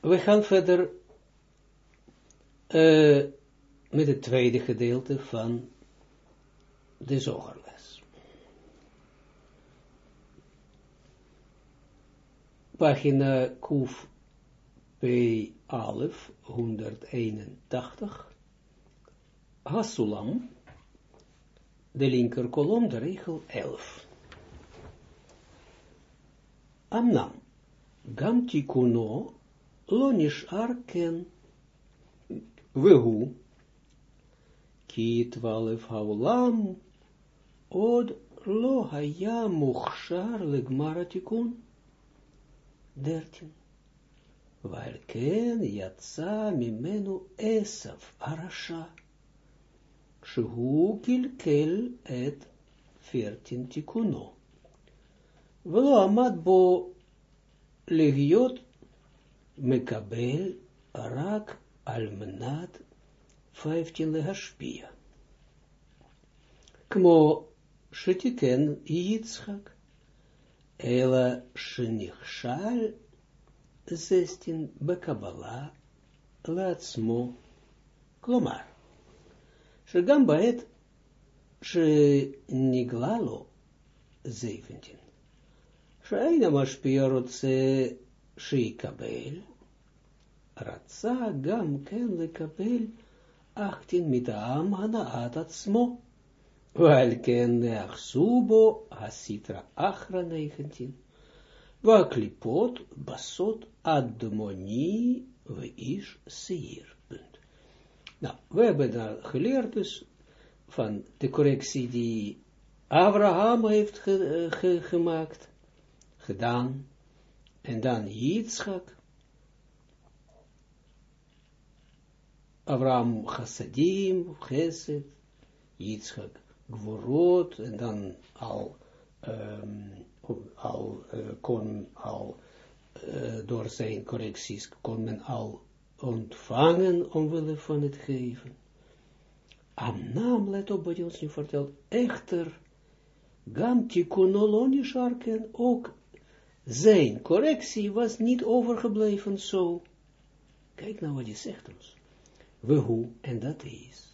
we gaan verder uh, met het tweede gedeelte van de zogerles. Pagina Kuf P. Alef 181 Hasulam de linker kolom, de regel 11. Amnam, gam tikuno, lo nishar ken, vehu, ki twalef haulam, od lo haya muchshar legmara tikun, dertien. Waar ken yatsa mimenu esaf arasha, שהוא קלקל את פרטין תיקונו, ולא עמד בו להיות מקבל רק על מנת 15 להשפיע. כמו שתיקן יצחק, אלא שנכשל זסטין בקבלה לעצמו, כלומר, שגם בעת שנגלה לו זייפנטין, שאין המשפיע רוצה שיקבל, רצה גם כן לקבל אחתין מטעם הנעת עצמו, ועל כן נאחזו בו הסיטרה אחרא נייכנטין, והקליפות בסוד אדמוני ואיש שעיר. Nou, we hebben daar geleerd dus van de correctie die Abraham heeft gemaakt, gedaan, en dan Yitzchak, Abraham chassadim, chesed, Yitzchak gvorot, en dan al, um, al kon al, door zijn correcties, kon men al ontvangen omwille van het geven. Amnam, let op wat je ons nu vertelt, echter, gam tikunolonisch arken, ook zijn correctie was niet overgebleven zo. Kijk nou wat hij zegt ons. We hoe, en dat is.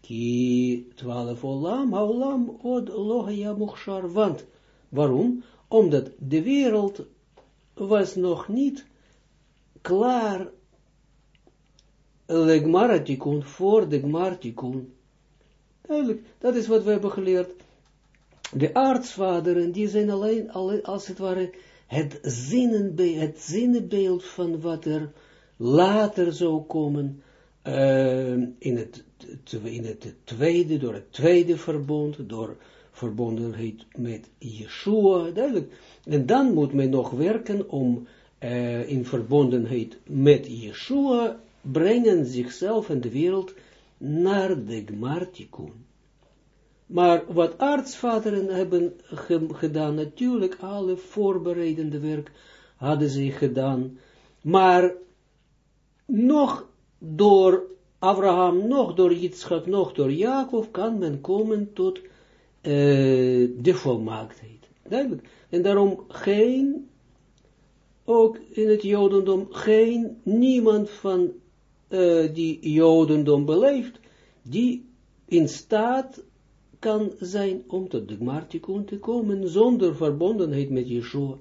Ki twaalf olam, olam, od lohaya muchshar, want, waarom? Omdat de wereld was nog niet klaar legmaratikun voor de. Duidelijk, dat is wat we hebben geleerd. De aartsvaderen, die zijn alleen, alleen als het ware, het, zinnenbeeld, het zinnenbeeld van wat er later zou komen, uh, in, het, in het tweede, door het tweede verbond, door verbondenheid met Yeshua, duidelijk. En dan moet men nog werken om uh, in verbondenheid met Yeshua brengen zichzelf en de wereld naar de Gmartikun. Maar wat artsvaderen hebben gedaan, natuurlijk alle voorbereidende werk hadden ze gedaan, maar nog door Abraham, nog door Yitzchak, nog door Jacob kan men komen tot uh, de volmaaktheid. Duidelijk. En daarom geen ook in het Jodendom geen, niemand van uh, die Jodendom beleeft, die in staat kan zijn om tot de Gmartikun te komen, zonder verbondenheid met Yeshua.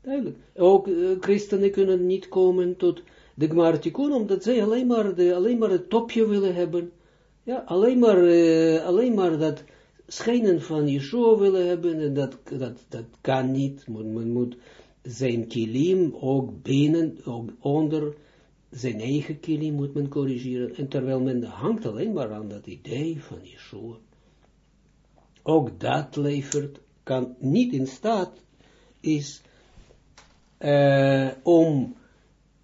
Duidelijk. Ook uh, christenen kunnen niet komen tot de Gmartikun, omdat zij alleen maar, de, alleen maar het topje willen hebben. Ja, alleen maar, uh, alleen maar dat schijnen van Yeshua willen hebben, en dat, dat, dat kan niet. Men, moet zijn kilim ook binnen, ook onder zijn eigen kilim moet men corrigeren. En terwijl men hangt alleen maar aan dat idee van Yeshua. Ook dat levert, kan niet in staat is uh, om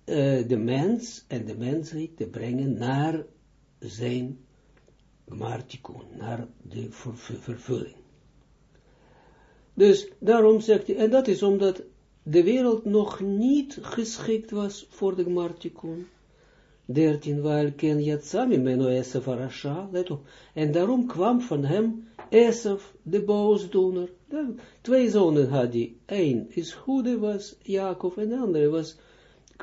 uh, de mens en de mensheid te brengen naar zijn martikun, naar de vervulling. Dus daarom zegt hij, en dat is omdat de wereld nog niet geschikt was voor de Gmartikun. 13, waar ken Yatsami meno Esef Arasha, let op. En daarom kwam van hem Esef, de boosdoener. Twee zonen had hij. Eén is goede, was Jacob, en de andere was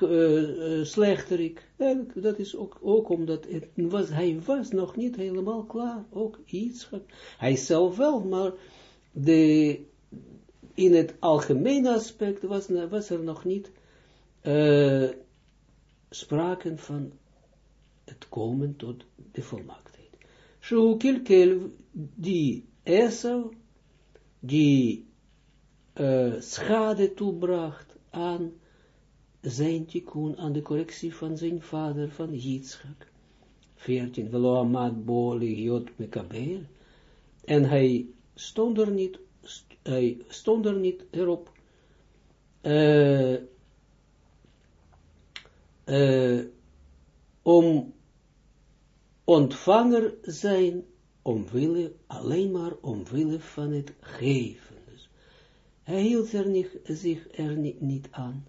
uh, slechterik. En dat is ook, ook omdat het was, hij was nog niet helemaal klaar. Ook iets. Hij zelf wel, maar de, in het algemene aspect was, was er nog niet uh, sprake van het komen tot de volmaaktheid. Zo kilkel die Esau, die uh, schade toebracht aan zijn tikkun, aan de correctie van zijn vader, van Yitzchak. 14. Velo amad boli jot mekabel. En hij stond er niet, hij stond er niet erop, uh, uh, om ontvanger zijn, omwille, alleen maar omwille van het geven. Dus hij hield er niet, zich er niet, niet aan.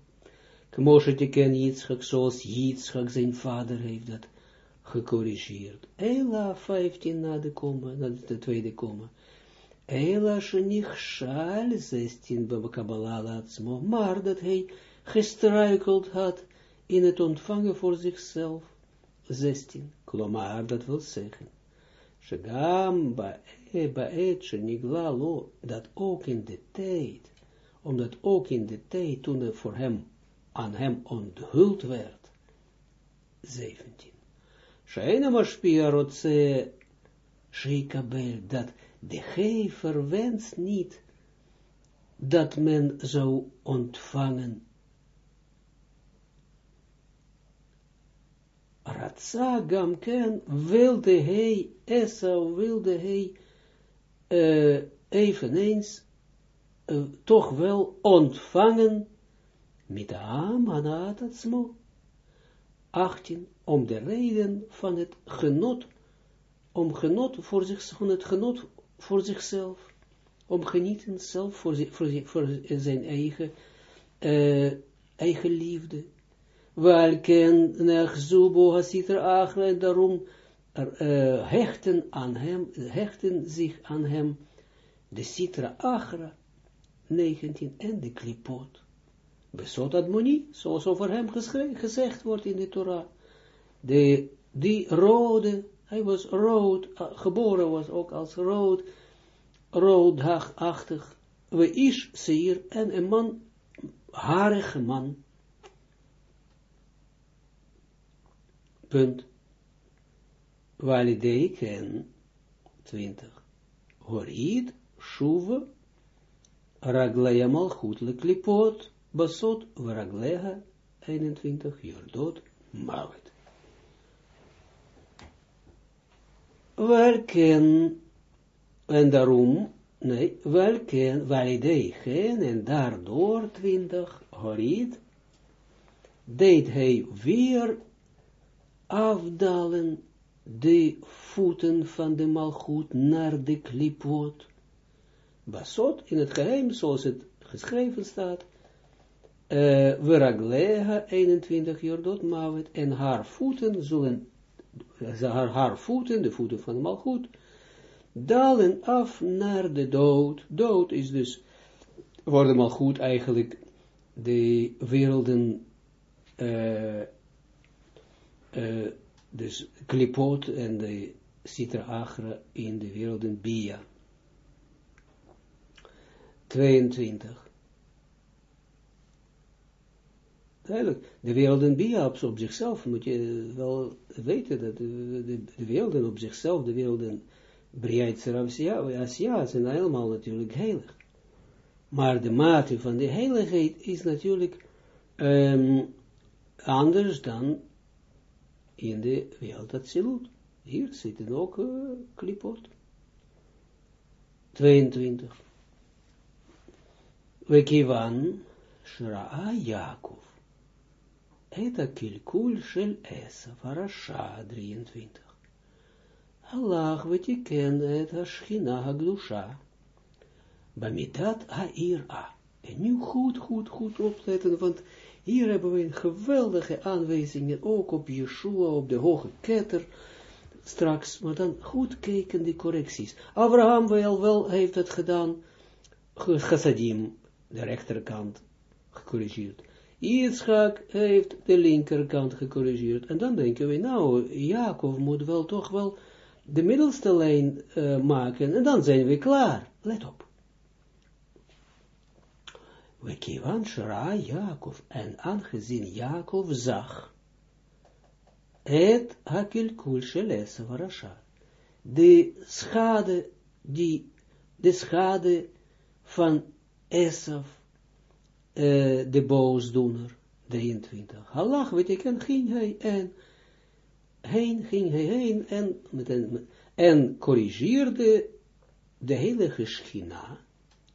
Kmoshe te ken Yitzchak, zoals Yitzchak zijn vader heeft dat gecorrigeerd. Ela 15 na de komma, na de tweede komma. Ela shal 16 Kabbalah laatste, maar dat hij gestruikeld had in het ontvangen voor zichzelf. 16. Klomar, dat wil zeggen. Shagam ba'et shenigla lo, dat ook in de tijd, omdat ook in de tijd toen er voor hem hem onthuld werd. 17. Sheina mashpia rotse sheikabel, dat de gever wenst niet dat men zou ontvangen. Ratsa gamken wilde hij, Esau wilde hij uh, eveneens uh, toch wel ontvangen met Am Hanat Atzmo. 18. Om de reden van het genot, om genot voor zich, het genot voor zichzelf, om genieten zelf voor, voor, zijn eigen, uh, eigen liefde. Welken zubo hasiter achre, en daarom uh, hechten aan hem, hechten zich aan hem, de citra achra, 19, en de klipot. Besot Admoni, zoals over hem gezegd wordt in de Torah. De, die rode, hij was rood, geboren was ook als rood, roodachtig, we is zeer, en een man, harige man. Punt. Walidei ken, 20. Horid, shuva, raglaya malchut klipot, Basot Varaglega 21, Jordot Mavet. Welken, en daarom, nee, welken, validei gen, en daardoor 20, Horid, deed hij weer afdalen de voeten van de malgoed naar de klipot. Basot, in het geheim, zoals het geschreven staat, Veragleha 21 Jordot Mavet en haar voeten zullen, haar, haar voeten, de voeten van Malchut, dalen af naar de dood. Dood is dus, worden Malchut eigenlijk de werelden, uh, dus Klipot en de Sitra Achra in de werelden Bia. 22. Duidelijk, de werelden Biabs op zichzelf, moet je wel weten, dat de, de, de werelden op zichzelf, de werelden Briaitzer Asia, zijn helemaal natuurlijk heilig. Maar de mate van de heiligheid is natuurlijk um, anders dan in de wereld Atsilut. Hier zitten ook uh, klipot. 22. We kivan Shra'a Jacob. Eta kilkul shel Esav, Arasha 23. Allah vetiken et Ashchina Hagdusha. Bamitat Ha'ira. En nu goed, goed, goed opletten, want hier hebben we een geweldige aanwijzingen, ook op Yeshua, op de hoge ketter, straks, maar dan goed kijken die correcties. Abraham wel, wel heeft het gedaan, chassadim, de rechterkant, gecorrigeerd. Yitzchak heeft de linkerkant gecorrigeerd. En dan denken we, nou, Jacob moet wel toch wel de middelste lijn uh, maken. En dan zijn we klaar. Let op. We kivan shra Jacob. En aangezien Jacob zag, het hakilkul shelesa varasha. De schade, die, de schade van Esaf, uh, de boosdoener, 23. Allah en ging hij en heen, ging hij heen en, en corrigeerde de hele geschina,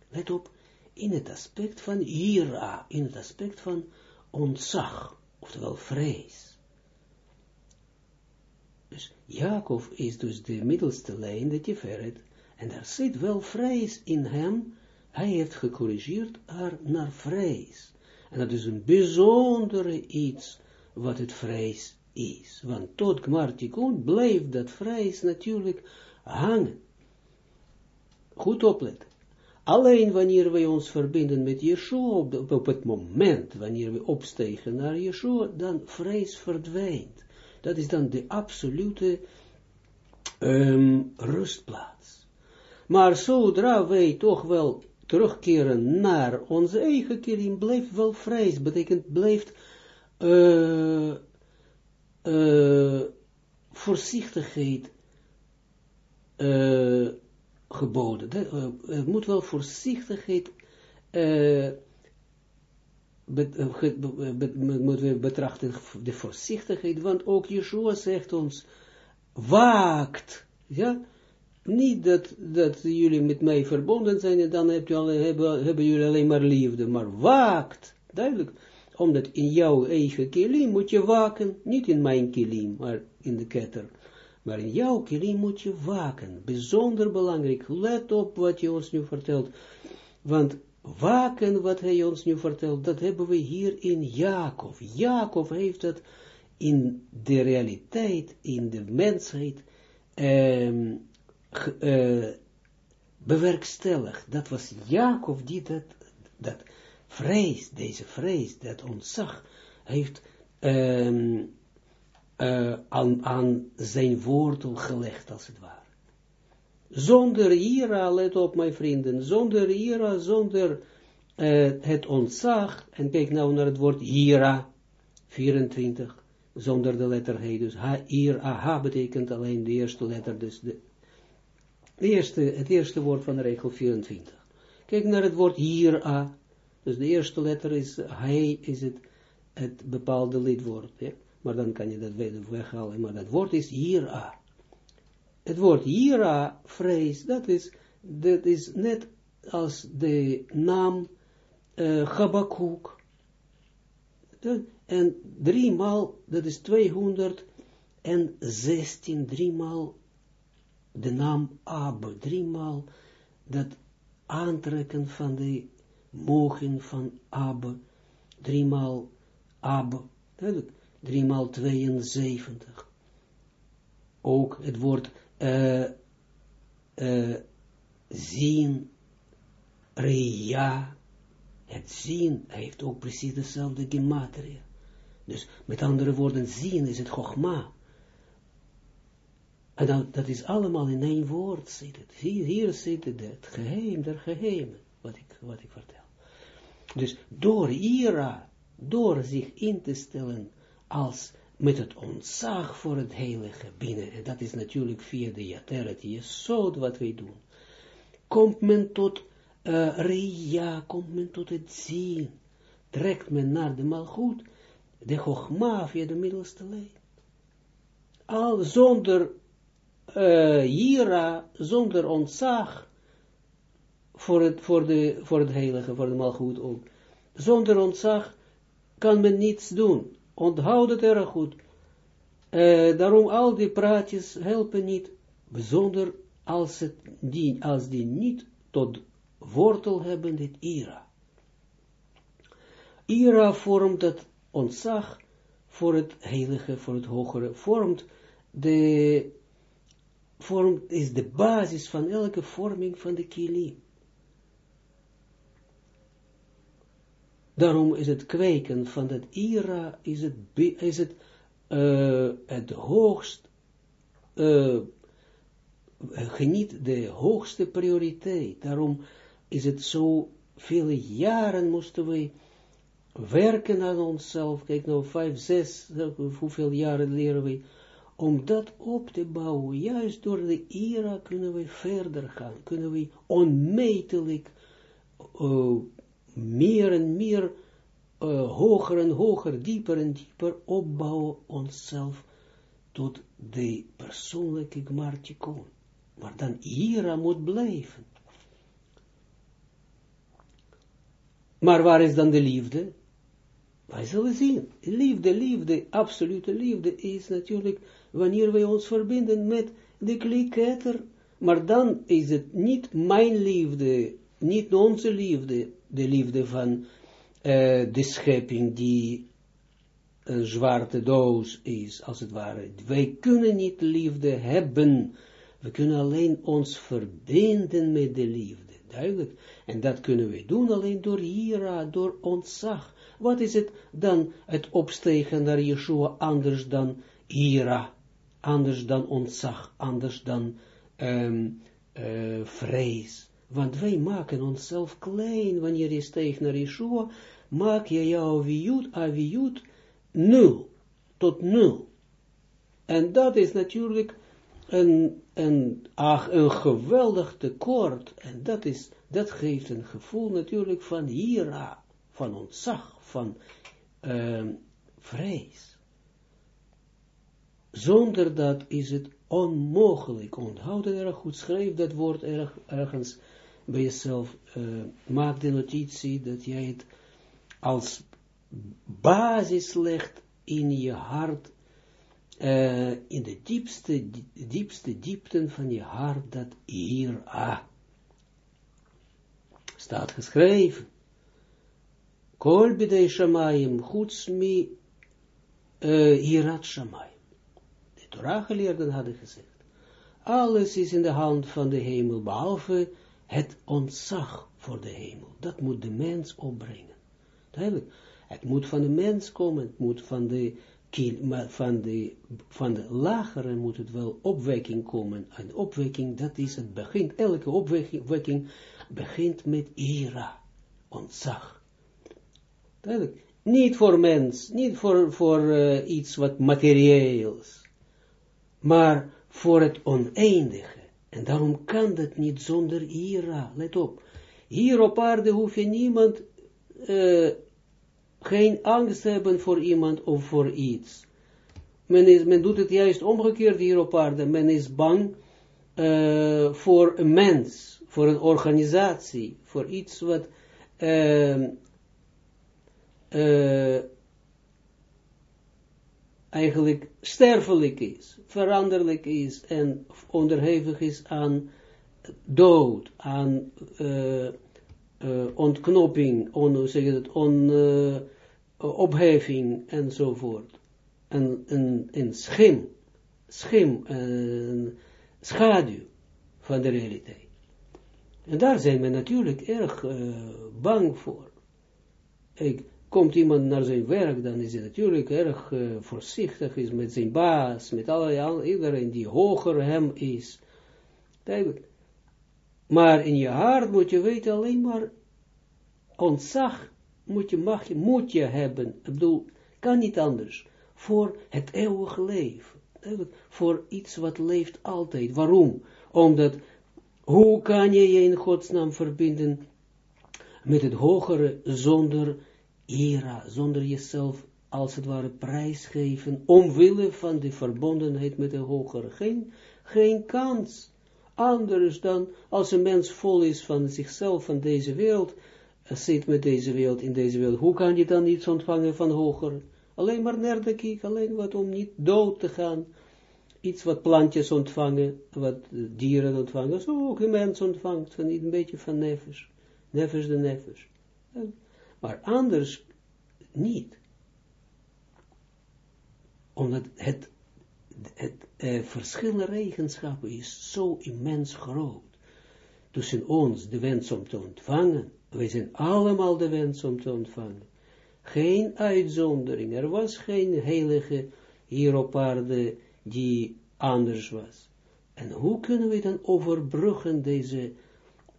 let op, in het aspect van ira, in het aspect van ontzag, oftewel vrees. Dus Jacob is dus de middelste lijn, de Tiferet, en er zit wel vrees in hem, hij heeft gecorrigeerd haar naar vrees. En dat is een bijzondere iets, wat het vrees is. Want tot Gmartikun blijft dat vrees natuurlijk hangen. Goed opletten. Alleen wanneer wij ons verbinden met Yeshua, op, op het moment wanneer we opstegen naar Yeshua, dan vrees verdwijnt. Dat is dan de absolute um, rustplaats. Maar zodra wij toch wel terugkeren naar onze eigen kilim, blijft wel vrees, betekent blijft uh, uh, voorzichtigheid uh, geboden. Het moet wel voorzichtigheid moeten we betrachten de voorzichtigheid, want ook Yeshua zegt ons, waakt, ja, niet dat, dat jullie met mij verbonden zijn en dan hebben, hebben jullie alleen maar liefde, maar waakt, duidelijk, omdat in jouw eigen kilim moet je waken, niet in mijn kilim, maar in de ketter. Maar in jouw kilim moet je waken. Bijzonder belangrijk. Let op wat je ons nu vertelt. Want waken wat hij ons nu vertelt, dat hebben we hier in Jacob. Jacob heeft dat in de realiteit, in de mensheid, um, uh, bewerkstelligd. Dat was Jacob die dat, dat vrees, deze vrees, dat ontzag, heeft um, uh, aan, aan zijn wortel gelegd, als het ware. Zonder ira, let op mijn vrienden, zonder ira, zonder uh, het ontzag, en kijk nou naar het woord ira, 24, zonder de letter he, dus ha, ira, ha betekent alleen de eerste letter, dus de, het eerste woord van regel 24. Kijk naar het woord ira, dus de eerste letter is, hij is het, het bepaalde lidwoord, ja? maar dan kan je dat weghalen, maar dat woord is Ira. Het woord Ira, vrees, dat is, dat is net als de naam uh, Habakkuk. En driemaal, dat is 216, driemaal de naam Ab, driemaal dat aantrekken van de mogen van Ab, driemaal Ab, duidelijk. 3 maal 72. Ook het woord uh, uh, zien, rea, het zien heeft ook precies dezelfde gematria. Dus met andere woorden, zien is het chogma. En dat, is allemaal in één woord zit. Hier, hier zit het, het geheim der geheimen, wat ik, wat ik vertel. Dus door ira, door zich in te stellen als met het ontzag voor het heilige binnen, en dat is natuurlijk via de Yateret Jesod wat wij doen, komt men tot uh, Ria, komt men tot het zien, trekt men naar de Malchut, de Chogma via de middelste lijn. Al zonder uh, Jira, zonder ontzag voor het, voor, de, voor het heilige, voor de Malchut ook. Zonder ontzag kan men niets doen. Onthoud het erg goed. Uh, daarom al die praatjes helpen niet, bijzonder als, het die, als die niet tot wortel hebben, dit ira. Ira vormt het ontzag voor het heilige, voor het hogere, vormt de, vormt, is de basis van elke vorming van de kilim. Daarom is het kweken van dat ira, is het, is het, uh, het hoogst, uh, geniet de hoogste prioriteit. Daarom is het zo, vele jaren moesten we werken aan onszelf. Kijk nou, vijf, zes, hoeveel jaren leren we om dat op te bouwen, juist door de ira kunnen we verder gaan, kunnen we onmetelijk uh, meer en meer uh, hoger en hoger, dieper en dieper opbouwen onszelf tot de persoonlijke gmartikon. Maar dan ira moet blijven. Maar waar is dan de liefde? Wij zullen zien. Liefde, liefde, absolute liefde is natuurlijk wanneer wij ons verbinden met de kliketter, maar dan is het niet mijn liefde, niet onze liefde, de liefde van uh, de schepping die een zwarte doos is, als het ware. Wij kunnen niet liefde hebben, we kunnen alleen ons verbinden met de liefde, duidelijk. En dat kunnen we doen alleen door hira, door ontzag. Wat is het dan, het opstegen naar Yeshua, anders dan hira? Anders dan ontzag, anders dan um, uh, vrees. Want wij maken onszelf klein, wanneer je steekt naar Yeshua, maak je jouw aviyut, aviyut nul, tot nul. En dat is natuurlijk een, een, ach, een geweldig tekort, en dat, is, dat geeft een gevoel natuurlijk van hira, van ontzag, van um, vrees. Zonder dat is het onmogelijk. Onthoud het erg goed. Schrijf dat woord erg, ergens bij jezelf. Uh, maak de notitie dat jij het als basis legt in je hart. Uh, in de diepste, diepste diepten van je hart. Dat hier ah, staat geschreven. Kol bidei shamayim, chuts mi uh, hirat shamayim. Torah-geleerden hadden gezegd. Alles is in de hand van de hemel, behalve het ontzag voor de hemel. Dat moet de mens opbrengen. Duidelijk. Het moet van de mens komen, het moet van de, van de, van de lagere moet het wel opwekking komen. En opwekking, dat is het begin. Elke opwekking begint met ira, ontzag. Duidelijk. Niet voor mens, niet voor, voor uh, iets wat materieels maar voor het oneindige. En daarom kan dat niet zonder ira. Let op. Hier op aarde hoef je niemand, uh, geen angst te hebben voor iemand of voor iets. Men, is, men doet het juist omgekeerd hier op aarde. Men is bang uh, voor een mens, voor een organisatie, voor iets wat uh, eigenlijk sterfelijk is, veranderlijk is en onderhevig is aan dood, aan uh, uh, ontknoping, on, zeg het, on, uh, opheving enzovoort. En een, een schim, schim, een schaduw van de realiteit. En daar zijn we natuurlijk erg bang voor. Ik, komt iemand naar zijn werk, dan is hij natuurlijk erg uh, voorzichtig is met zijn baas, met allerlei, iedereen die hoger hem is. Maar in je hart moet je weten alleen maar ontzag moet je, mag je, moet je hebben. Ik bedoel, kan niet anders. Voor het eeuwige leven. Voor iets wat leeft altijd. Waarom? Omdat, hoe kan je je in Gods naam verbinden met het hogere zonder era, zonder jezelf als het ware prijsgeven, omwille van de verbondenheid met de hogere. Geen, geen kans. Anders dan als een mens vol is van zichzelf, van deze wereld, uh, zit met deze wereld, in deze wereld. Hoe kan je dan iets ontvangen van hoger? Alleen maar naar de kiek, alleen wat om niet dood te gaan. Iets wat plantjes ontvangen, wat dieren ontvangen, zo ook een mens ontvangt, van een beetje van nefes. Nefes de nefes maar anders niet. Omdat het, het eh, eigenschappen is zo immens groot. Tussen ons, de wens om te ontvangen, wij zijn allemaal de wens om te ontvangen. Geen uitzondering, er was geen heilige hier op aarde die anders was. En hoe kunnen we dan overbruggen deze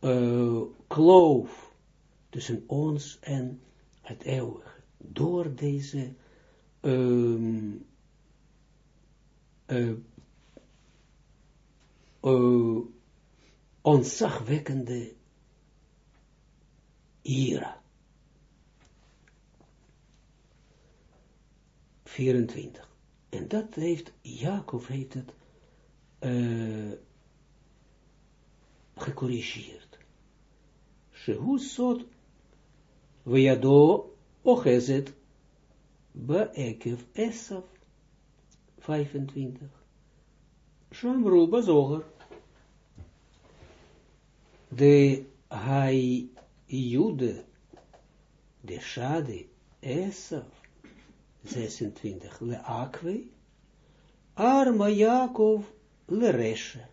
uh, kloof tussen ons en het eeuwige? Door deze um, uh, uh, ontzagwekkende ira. 24. En dat heeft, Jacob heeft het uh, gecorrigeerd. Shehu sot vejado ochezet beekev esaf 25. Shamru bazoger. De hai jude, de shade esaf 26. Le akwe, arma Jacob le reshe.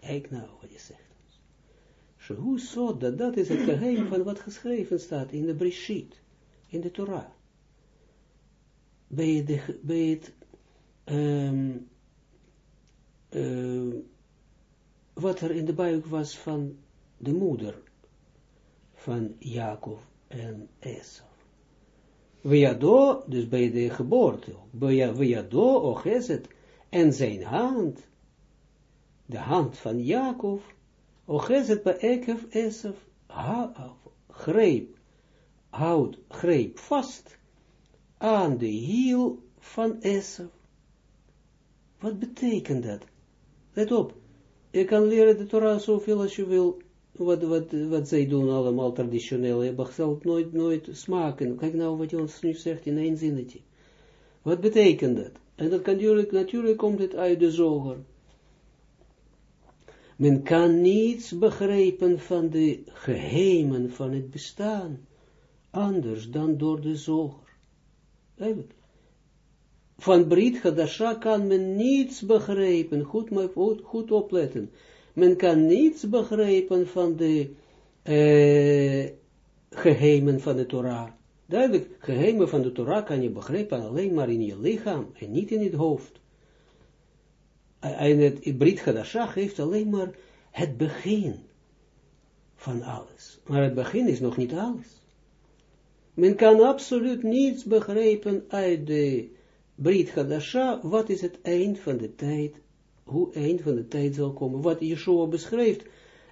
Kijk nou wat je zegt. Shehu zo, dat is het geheim van wat geschreven staat in de Brishit, in de Torah. Bij, de, bij het, um, uh, wat er in de buik was van de moeder van Jacob en Esau. Weado, dus bij de geboorte, Weado, Ochezet, en zijn hand, de hand van Jacob, Ochezet bij Ekef, Esef, greep, houd, greep vast aan de hiel van Esef. Wat betekent dat? Let op, je kan leren de Torah zoveel als je wil, wat, wat, wat zij doen allemaal traditioneel, je zelf nooit, nooit smaken. Kijk nou wat je ons nu zegt in één zinnetje. Wat betekent dat? En dat kan natuurlijk, natuurlijk komt het uit de zoger. Men kan niets begrijpen van de geheimen van het bestaan, anders dan door de zoger. Van Brit Hadasha kan men niets begrijpen, goed, goed, goed opletten men kan niets begrijpen van de uh, geheimen van de Torah. Duidelijk, geheimen van de Torah kan je begrijpen alleen maar in je lichaam en niet in het hoofd. En het Brit Hadashah geeft alleen maar het begin van alles. Maar het begin is nog niet alles. Men kan absoluut niets begrijpen uit de Brit Hadashah, wat is het eind van de tijd hoe eind van de tijd zal komen. Wat Yeshua beschrijft,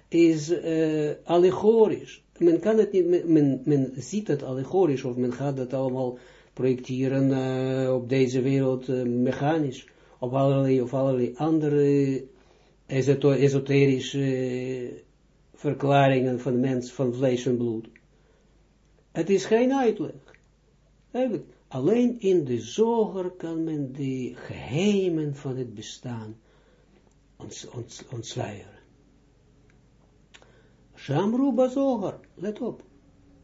is uh, allegorisch. Men kan het niet, men, ziet het allegorisch, of men gaat het allemaal projecteren uh, op deze wereld uh, mechanisch, op allerlei, of allerlei andere esoterische verklaringen van mens, van vlees en bloed. Het is geen uitleg. Alleen in de zoger kan men de geheimen van het bestaan ons, ons, ontsluieren. Shamru bazoger, let op,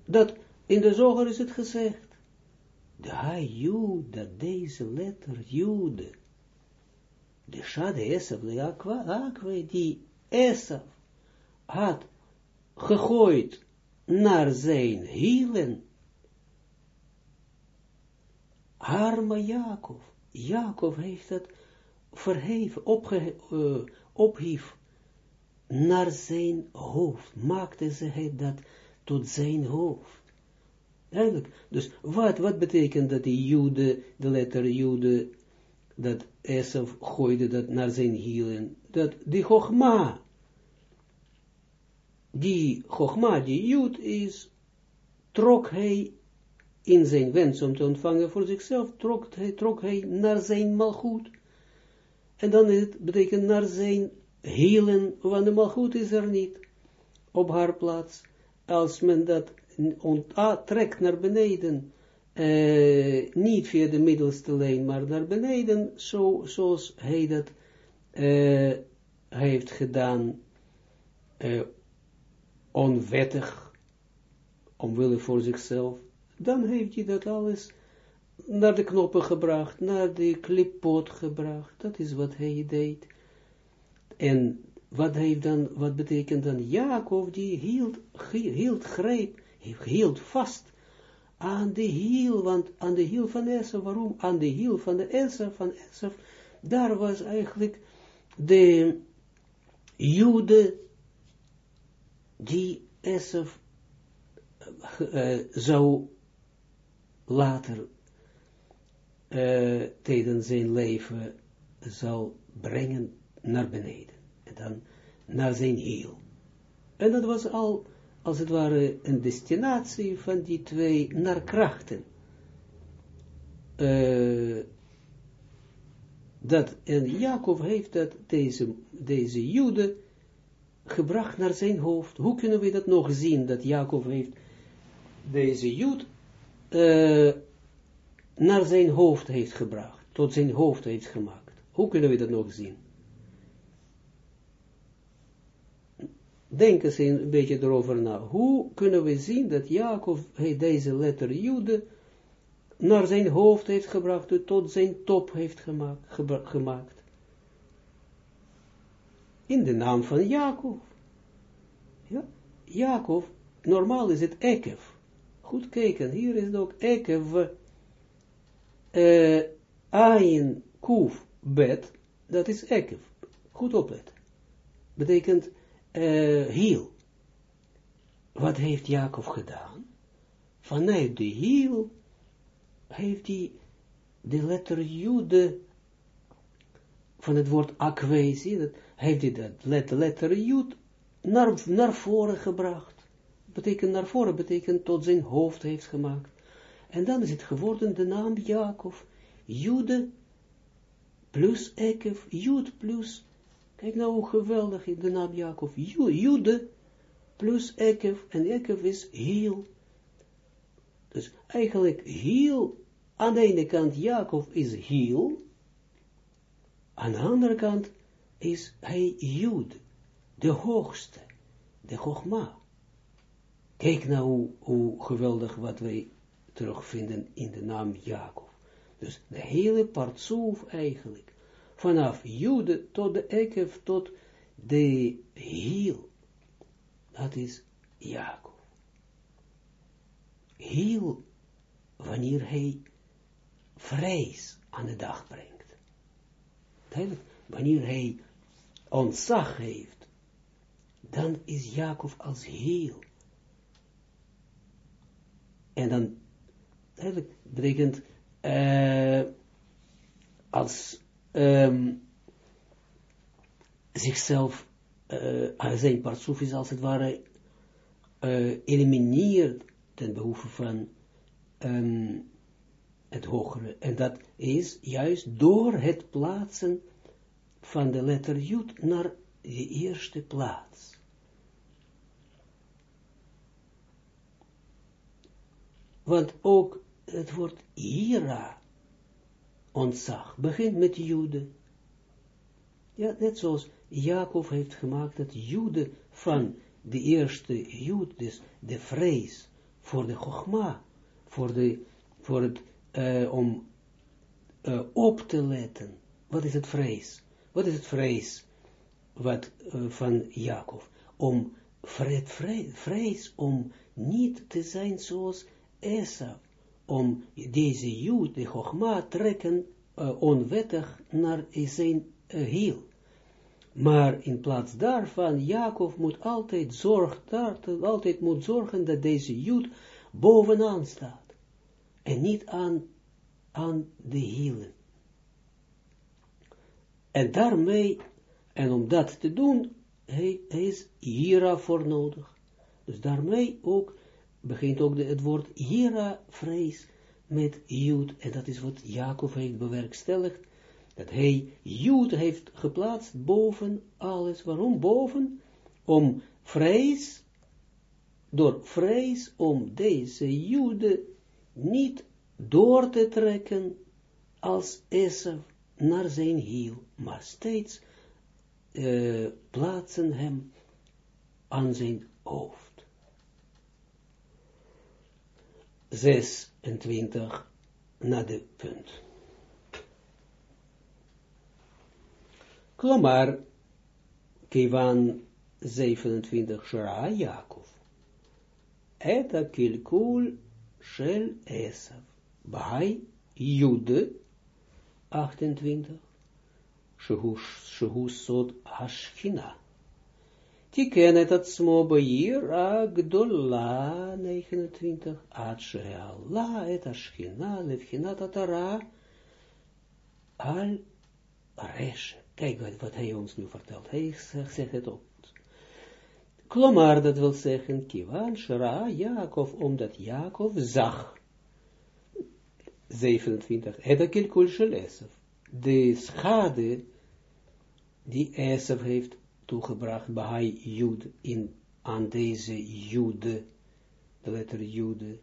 dat in de zoger is het gezegd, de hij dat deze letter jude, de shade esaf, de aqua, die esaf had gegooid naar zijn hielen, arme Jacob, Jacob heeft het verheven, opge, uh, ophief naar zijn hoofd, maakte ze dat tot zijn hoofd. Eigenlijk, dus wat, wat betekent dat die jude, de letter jude, dat Esaf gooide dat naar zijn hielen, dat die Chogma, die Chogma, die Jud is, trok hij in zijn wens om te ontvangen voor zichzelf, trok hij, trok hij naar zijn malgoed. En dan het betekent naar zijn hielen, want de malgoed is er niet op haar plaats. Als men dat trekt naar beneden, eh, niet via de middelste lijn, maar naar beneden, zo, zoals hij dat uh, heeft gedaan, uh, onwettig, omwille voor zichzelf, dan heeft hij dat alles naar de knoppen gebracht, naar de klippot gebracht. Dat is wat hij deed. En wat heeft dan, wat betekent dan Jacob, die hield, hield greep, hield vast aan de hiel, want aan de hiel van Esaf, waarom? Aan de hiel van de Esaf, van Esaf, daar was eigenlijk de Jude die Esaf uh, zou later uh, tijdens zijn leven zal brengen naar beneden. En dan naar zijn hiel. En dat was al, als het ware, een destinatie van die twee naar krachten. Uh, dat, en Jacob heeft dat, deze, deze jude, gebracht naar zijn hoofd. Hoe kunnen we dat nog zien, dat Jacob heeft deze jude uh, naar zijn hoofd heeft gebracht, tot zijn hoofd heeft gemaakt. Hoe kunnen we dat nog zien? Denk eens een beetje erover na. Hoe kunnen we zien dat Jacob deze letter Jude naar zijn hoofd heeft gebracht, tot zijn top heeft gemaakt, gemaakt. In de naam van Jacob. Ja, Jacob, normaal is het Ekev. Goed kijken, hier is het ook Ekev, uh, Ayin, Kuf, Bet, dat is Ekev. Goed opletten. Betekent uh, hiel. Wat heeft Jacob gedaan? Vanuit de hiel heeft hij de letter Jude van het woord akwe, zie dat, heeft hij dat letter, letter Jud naar, naar voren gebracht. Betekent naar voren, betekent tot zijn hoofd heeft gemaakt. En dan is het geworden de naam Jacob. Jude plus Ekef, Jud plus, kijk nou hoe geweldig is de naam Jacob. Jude plus Ekef, en Ekef is heel. Dus eigenlijk heel, aan de ene kant Jacob is heel, aan de andere kant is hij Jud, de hoogste, de Chogma. Kijk nou hoe, hoe geweldig wat wij terugvinden in de naam Jacob. Dus de hele partsoef eigenlijk, vanaf Jude tot de Ekef, tot de Hiel, dat is Jacob. Hiel, wanneer hij vrees aan de dag brengt. Wanneer hij ontzag heeft, dan is Jacob als heel. En dan eigenlijk betekent uh, als um, zichzelf uh, zijn partsoef is als het ware uh, elimineert ten behoeve van um, het hogere. En dat is juist door het plaatsen van de letter Jud naar de eerste plaats. Want ook het woord Ira, ontzag, begint met Jude. Ja, net zoals Jacob heeft gemaakt dat Jude van de eerste Jude, dus de vrees voor de Chogma, voor, de, voor het, uh, om uh, op te letten. Wat is het vrees? Wat is het vrees wat, uh, van Jacob? Om vrees, vrees om niet te zijn zoals Esau, om deze Jood, de Chogma, trekken uh, onwettig naar zijn uh, hiel. Maar in plaats daarvan, Jacob moet altijd zorgen, altijd moet zorgen dat deze Jood bovenaan staat. En niet aan, aan de hielen. En daarmee, en om dat te doen, hij, hij is voor nodig. Dus daarmee ook begint ook de, het woord Hira vrees met Jood, en dat is wat Jacob heeft bewerkstelligd, dat hij Jood heeft geplaatst boven alles. Waarom boven? Om vrees, door vrees om deze Joden niet door te trekken als Esau naar zijn hiel, maar steeds uh, plaatsen hem aan zijn hoofd. 26 na de punt. Klomar, Kivan 27 Shara Jacob. et a kilkul shel Esav. Bij Jude, 28, shehu sod. Tiken het atzmo beir agdola, 29, ad sheala et hashchina, levchinat atara, al reshe. Kijk wat, hij ons nu vertelt. Hij zegt het ook. Klomar, dat wil zeggen, Kivan, Shara, Jacob, omdat Jacob zag. 27. Het akilkul shel Esef. De schade die Esef heeft toegebracht bij Jud in, aan deze Jude, de letter Jude.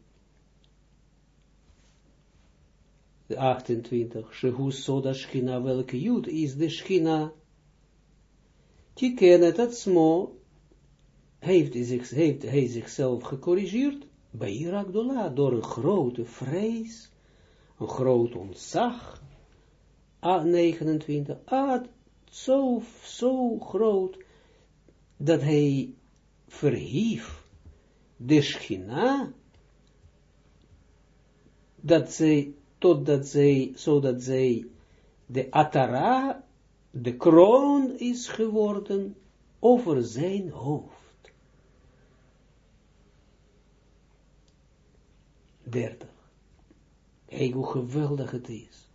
De 28. Shehu soda schina, welke Jud is de schina. Tiken het smo, heeft hij, zich, heeft hij zichzelf gecorrigeerd bij Irakdola door een grote vrees, een groot ontzag, A29, A zo, zo groot, dat hij verhief de schina, dat zij, totdat zij, zodat zij, de atara, de kroon is geworden over zijn hoofd. 30. Kijk hoe geweldig het is.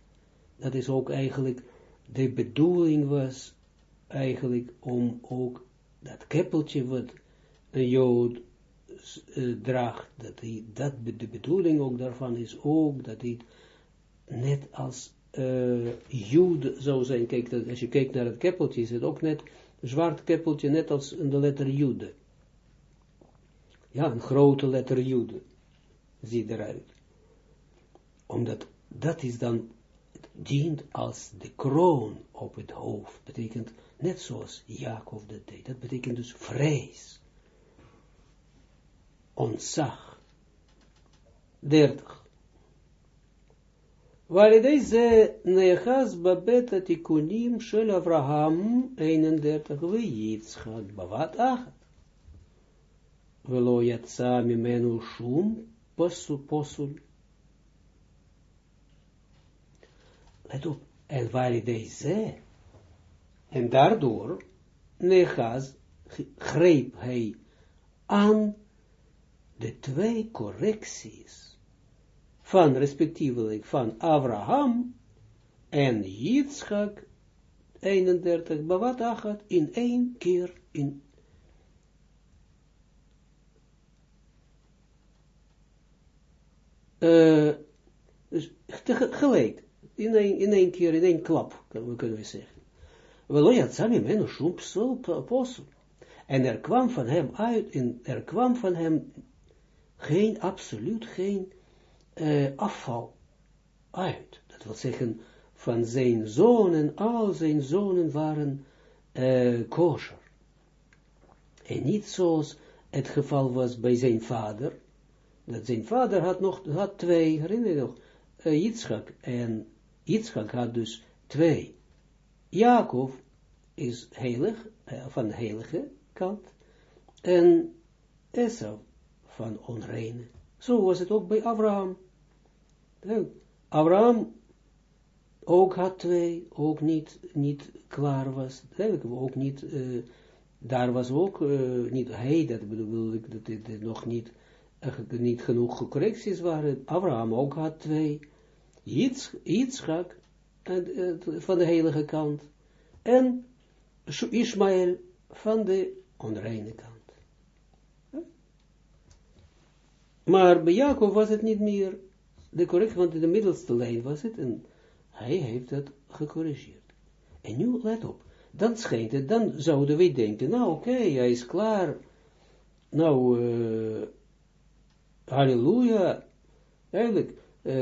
Dat is ook eigenlijk, de bedoeling was eigenlijk om ook dat keppeltje wat een jood uh, draagt, dat, dat de bedoeling ook daarvan is ook dat hij net als uh, jood zou zijn. Kijk, dat, als je kijkt naar het keppeltje, is het ook net een zwart keppeltje, net als de letter jude. Ja, een grote letter jude ziet eruit. Omdat dat is dan, dient als de kroon op het hoofd. Betekent, net zoals Jacob dat deed. Dat betekent dus vrees. Ontzag. 30. deze nechas babet atikunim shel Avraham 31 we Yitzchak bavat achat. Velo yatsa mimenu shum posul, posul. Let op, en deze, en daardoor, Nechaz, greep hij aan de twee correcties van respectievelijk van Abraham en Yitzchak 31 Bavat Achat in één keer in uh, dus gelijk, in één, in één keer, in één klap, kunnen we zeggen. En er kwam van hem uit, en er kwam van hem geen, absoluut geen uh, afval uit. Dat wil zeggen, van zijn zonen, al zijn zonen waren uh, kosher. En niet zoals het geval was bij zijn vader, dat zijn vader had nog had twee, herinner je nog, uh, Yitzchak, en Yitzchak had dus twee. Jacob is heilig, uh, van de heilige kant, en Esau van onreine. Zo was het ook bij Abraham. Abraham ook had twee, ook niet, niet klaar was, ook niet, uh, daar was ook uh, niet hij, dat bedoel ik, dat dit nog niet niet genoeg correcties waren. Abraham ook had twee. Yitzchak van de heilige kant. En Ismaël van de onreine kant. Maar bij Jacob was het niet meer de correctie, want de middelste lijn was het en hij heeft het gecorrigeerd. En nu, let op, dan schijnt het, dan zouden we denken, nou oké, hij is klaar, nou, uh, halleluja, eigenlijk, uh,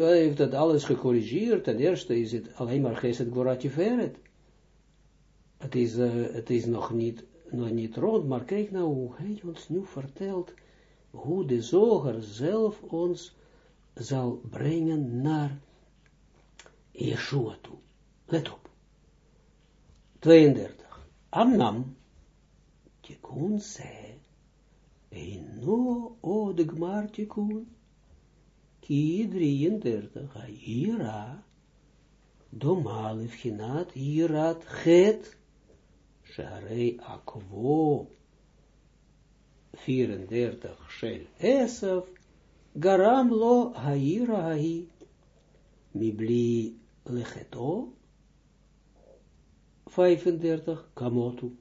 hij heeft dat alles gecorrigeerd, ten eerste is het alleen maar geset gloratiferet. Het is, uh, het is nog niet, nog niet rond, maar kijk nou hoe hij ons nu vertelt, hoe de zoger zelf ons zal brengen naar Yeshua toe. Let op. 32. Amnam, Tikkun zei, Eino o de gmartikun, ki 33, Ira, domal ifchinat, Irat het, Sharei akwo, 34, Shel Esav, Garam lo haira hai, mibli lecheto, 35, Kamotu,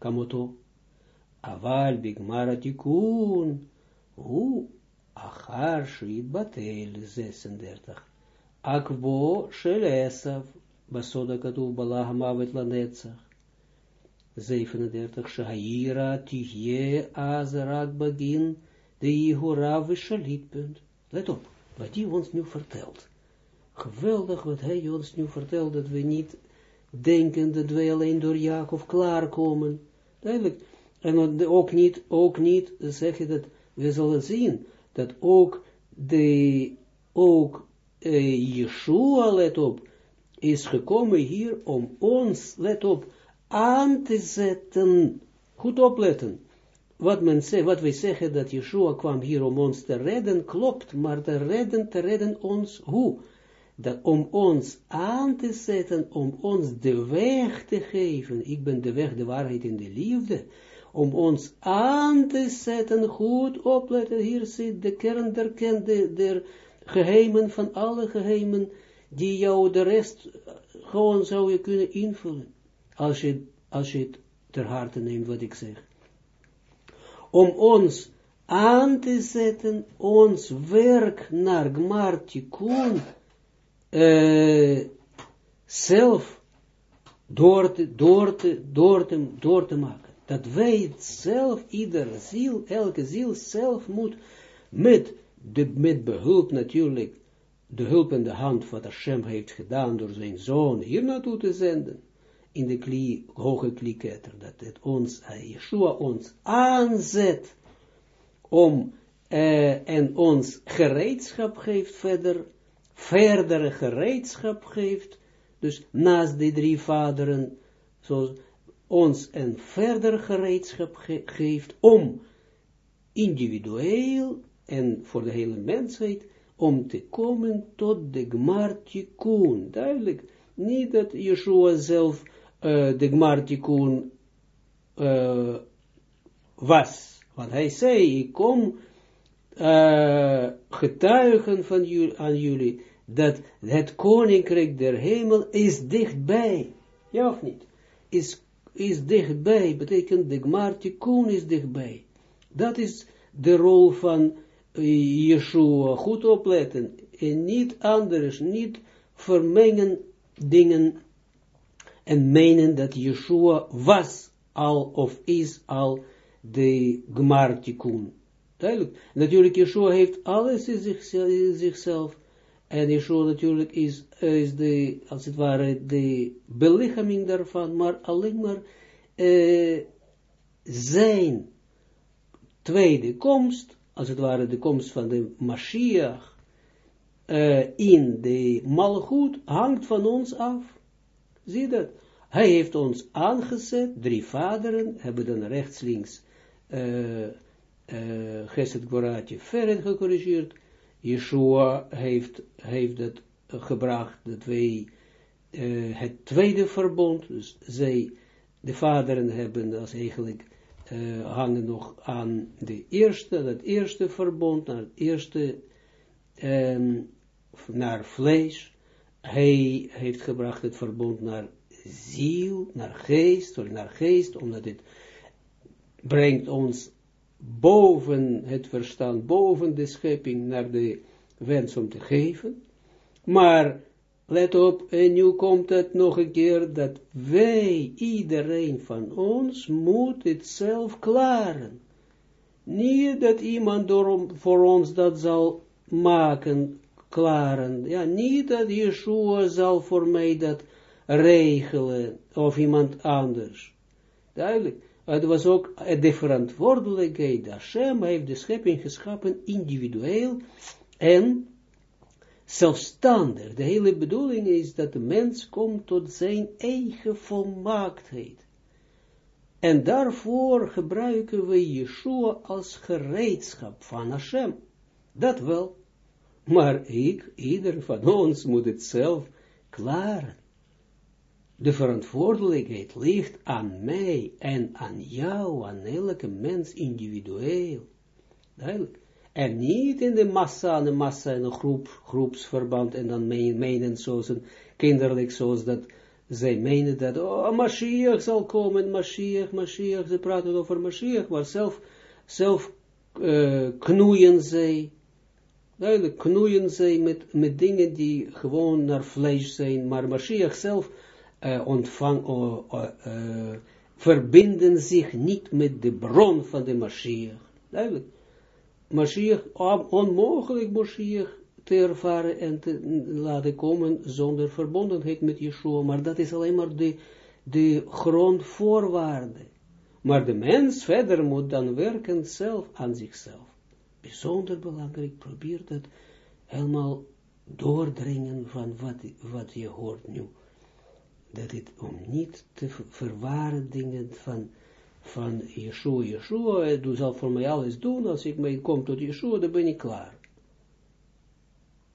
Kamoto, Aval bigmara tikun, hu achar shrit batel 36. Akbo shel esav, basoda katu balah mavet lanetzach. 37. Shaira tihje azrat bagin, de Ihura vishalit punt. Let op, wat hij ons nu vertelt. Geweldig wat hij ons nu vertelt, dat we niet denken dat wij alleen door Jacob klaarkomen. Duidelijk, en ook niet, ook niet, zeg dat, we zullen zien, dat ook de, ook uh, Yeshua, let op, is gekomen hier om ons, let op, aan te zetten. Goed opletten. Wat, men zegt, wat wij zeggen, dat Yeshua kwam hier om ons te redden, klopt, maar te redden, te redden ons, hoe? Dat om ons aan te zetten, om ons de weg te geven. Ik ben de weg, de waarheid en de liefde om ons aan te zetten, goed opletten, hier zit de kern der, de, der geheimen van alle geheimen, die jou de rest gewoon zou je kunnen invullen, als je, als je het ter harte neemt wat ik zeg. Om ons aan te zetten, ons werk naar Gmartikun, uh, zelf door, te, door, te, door te maken dat wij zelf, ieder ziel, elke ziel zelf moet, met, de, met behulp natuurlijk, de hulp in de hand wat Hashem heeft gedaan door zijn zoon hier naartoe te zenden, in de klie, hoge klieketter, dat het ons, uh, Yeshua ons aanzet, om, uh, en ons gereedschap geeft verder, verdere gereedschap geeft, dus naast die drie vaderen, zoals ons een verder gereedschap geeft om individueel en voor de hele mensheid om te komen tot de Gmartikun. Duidelijk, niet dat Yeshua zelf uh, de Gmartikun uh, was. Want hij zei, ik kom uh, getuigen van jullie, aan jullie, dat het koninkrijk der hemel is dichtbij. Ja of niet? Is is dichtbij, betekent de Gmartikun is dichtbij. Dat is de rol van uh, Yeshua, goed opletten, en niet anders, niet vermengen dingen en menen dat Yeshua was al of is al de Gmartikun. Duidelijk. Natuurlijk, Yeshua heeft alles in, zichzelf, en Yeshua natuurlijk is, is de, als het ware, de belichaming daarvan, maar alleen maar uh, zijn tweede komst, als het ware de komst van de Mashiach, uh, in de Malchut, hangt van ons af. Zie dat? Hij heeft ons aangezet, drie vaderen, hebben dan rechts, links, uh, uh, Geset Goratje gecorrigeerd, Yeshua heeft, heeft het gebracht, dat wij uh, het tweede verbond, dus zij, de vaderen hebben als eigenlijk uh, hangen nog aan de eerste, dat eerste verbond, naar het eerste, um, naar vlees. Hij heeft gebracht het verbond naar ziel, naar geest, naar geest, omdat het brengt ons boven het verstand, boven de schepping, naar de wens om te geven. Maar, let op, en nu komt het nog een keer, dat wij, iedereen van ons, moet het zelf klaren. Niet dat iemand voor ons dat zal maken, klaren. Ja, niet dat Yeshua zal voor mij dat regelen, of iemand anders. Duidelijk het was ook de verantwoordelijkheid, Hashem heeft de schepping geschapen individueel en zelfstandig. De hele bedoeling is dat de mens komt tot zijn eigen volmaaktheid. En daarvoor gebruiken we Yeshua als gereedschap van Hashem. Dat wel. Maar ik, ieder van ons moet het zelf klaren. De verantwoordelijkheid ligt aan mij en aan jou, aan elke mens individueel. Duidelijk. En niet in de massa, de massa in een groep, groepsverband, en dan menen zoals een kinderlijk, zoals dat zij menen dat, oh, Mashiach zal komen, Mashiach, Mashiach, ze praten over Mashiach, maar zelf, zelf uh, knoeien zij, duidelijk, knoeien zij met, met dingen die gewoon naar vlees zijn, maar Mashiach zelf uh, ontvang, uh, verbinden zich niet met de bron van de Mashiach, duidelijk. Mashiach, onmogelijk Mashiach te ervaren en te laten komen zonder verbondenheid met Yeshua, maar dat is alleen maar de, de grondvoorwaarde. Maar de mens verder moet dan werken zelf aan zichzelf. Bijzonder belangrijk, probeer dat helemaal doordringen van wat, wat je hoort nu. Dat het om niet te verwaren dingen van, van Yeshua, Yeshua, du zal voor mij alles doen, als ik mij kom tot Yeshua, dan ben ik klaar.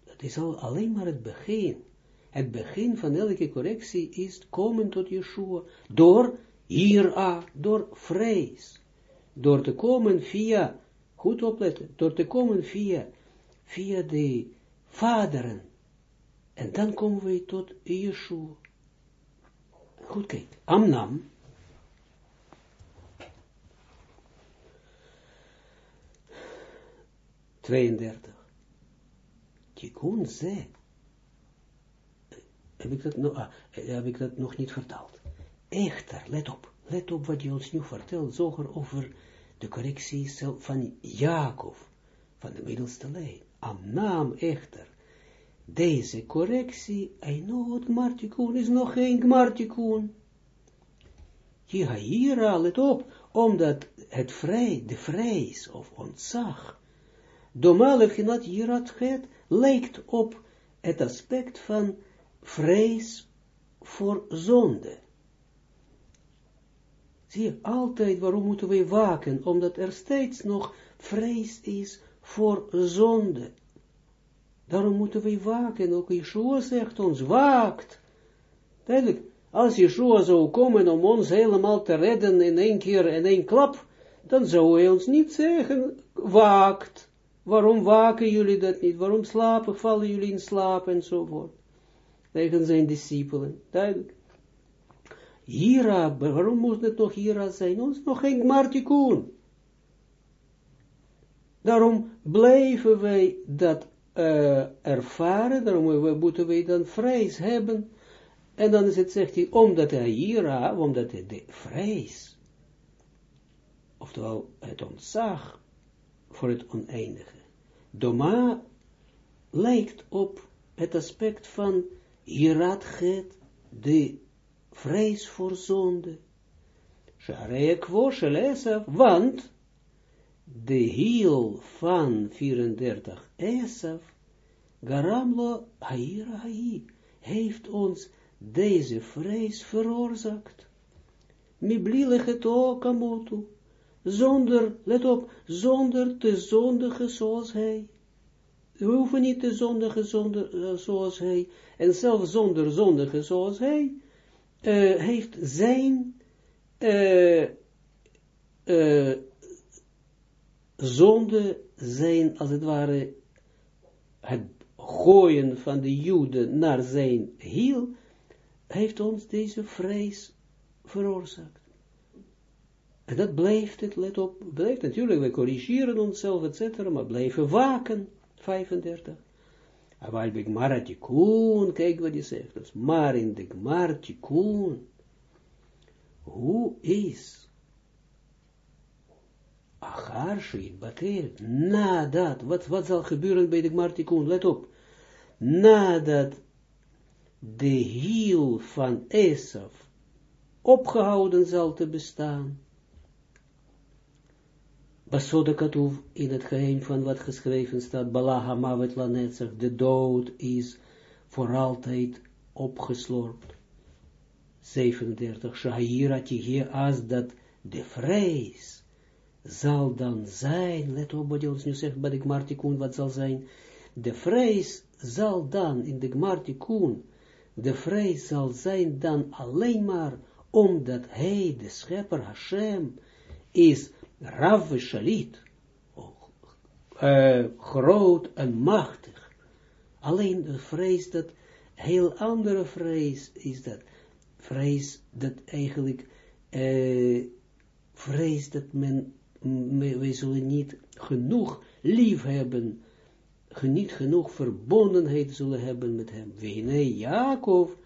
Het is al alleen maar het begin. Het begin van elke correctie is komen tot Yeshua door ira, door vrees. Door te komen via, goed opletten, door te komen via, via de vaderen. En dan komen we tot Yeshua. Goed kijk, Amnam. Tweeëndertig. Tikkun ze. Heb ik, dat nog, ah, heb ik dat nog niet vertaald. Echter, let op. Let op wat je ons nu vertelt, zoger over de correctie van Jacob, van de middelste lijn. naam echter. Deze correctie, Einot Gmartikun, is nog geen Gmartikun. Jihaira, let op, omdat het vrij, de vrees of ontzag, Domale Jirat het, lijkt op het aspect van vrees voor zonde. Zie je, altijd waarom moeten wij waken? Omdat er steeds nog vrees is voor zonde. Daarom moeten wij waken. Ook Yeshua zegt ons, waakt. Duidelijk, als Yeshua zou komen om ons helemaal te redden in één keer, in één klap, dan zou hij ons niet zeggen, waakt. Waarom waken jullie dat niet? Waarom slapen, vallen jullie in slaap enzovoort? Tegen zijn discipelen, duidelijk. Hira, waarom moet het nog Hira zijn? Ons nog geen Martikoen. Daarom blijven wij dat uh, ervaren, daarom moeten wij dan vrees hebben. En dan is het, zegt hij, omdat hij Hira, omdat hij de vrees, oftewel het ontzag, voor het oneindige. Doma lijkt op het aspect van Hiratchet, de vrees voor zonde. Shareek Esaf, want de hiel van 34 Esaf, Garamlo Haira Hai, heeft ons deze vrees veroorzaakt. Miblilechet o kamotu, zonder, let op, zonder te zondigen zoals hij. We hoeven niet te zondigen zonder, uh, zoals hij, en zelfs zonder zondigen zoals hij, uh, heeft zijn uh, zonde, zijn, als het ware, het gooien van de Joden naar zijn hiel, heeft ons deze vrees veroorzaakt. En dat blijft het, let op, blijft natuurlijk, we corrigeren onszelf, et maar blijven waken, 35. Maar bij Gmaratikun, kijk wat hij zegt, dus, maar in de hoe is Achar Batel, nadat, wat, wat zal gebeuren bij de Gmartikun, let op, nadat de hiel van Esaf opgehouden zal te bestaan, Basoda Katuv, in het geheim van wat geschreven staat, Balaha Mavet Lanetzach, de dood is voor altijd opgeslorpt. 37, Shahira Tighe, als dat de vrees zal dan zijn, let op wat je ons nu zegt bij de Gmartikun, wat zal zijn, de vrees zal dan in de Gmartikun, de vrees zal zijn dan alleen maar omdat hij, de schepper Hashem, is Rav Shalit, uh, groot en machtig. Alleen de vrees dat, heel andere vrees is dat, vrees dat eigenlijk, uh, vrees dat men, wij zullen niet genoeg lief hebben, niet genoeg verbondenheid zullen hebben met hem. Wene Jacob,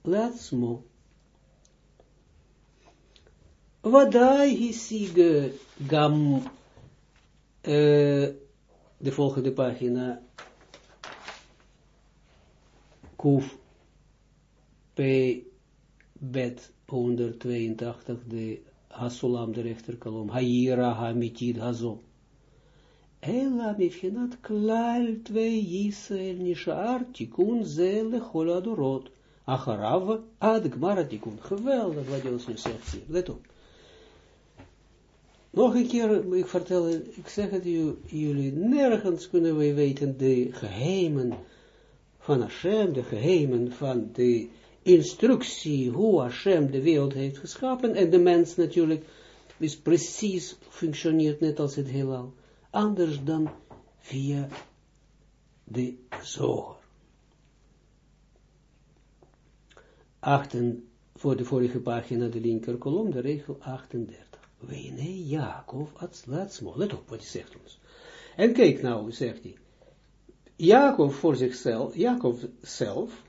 latsmo. Wadai hisige gam uh, de volgende pagina, Kuf P. Bet 182, de Hasulam, de rechterkolom, Haira Hamitid Hazo. Ela mifhinat klal twee Yisrael nishar tikun ze lechol adorot. Acharav ad gmara tikun. Geweldig wat je ons nu zegt Let op. Nog een keer, ik vertel, ik zeg het jullie, nergens kunnen wij weten de geheimen van Hashem, de geheimen van de instructie, hoe Hashem de wereld heeft geschapen, en de mens natuurlijk is precies, functioneert net als het heelal, anders dan via de zoger. Achten, voor de vorige pagina, de linker kolom, de regel 38. Wene Jacob Atzlatsmo. Let op wat hij zegt ons. En kijk nou, zegt hij. Jacob voor zichzelf, Jacob zelf,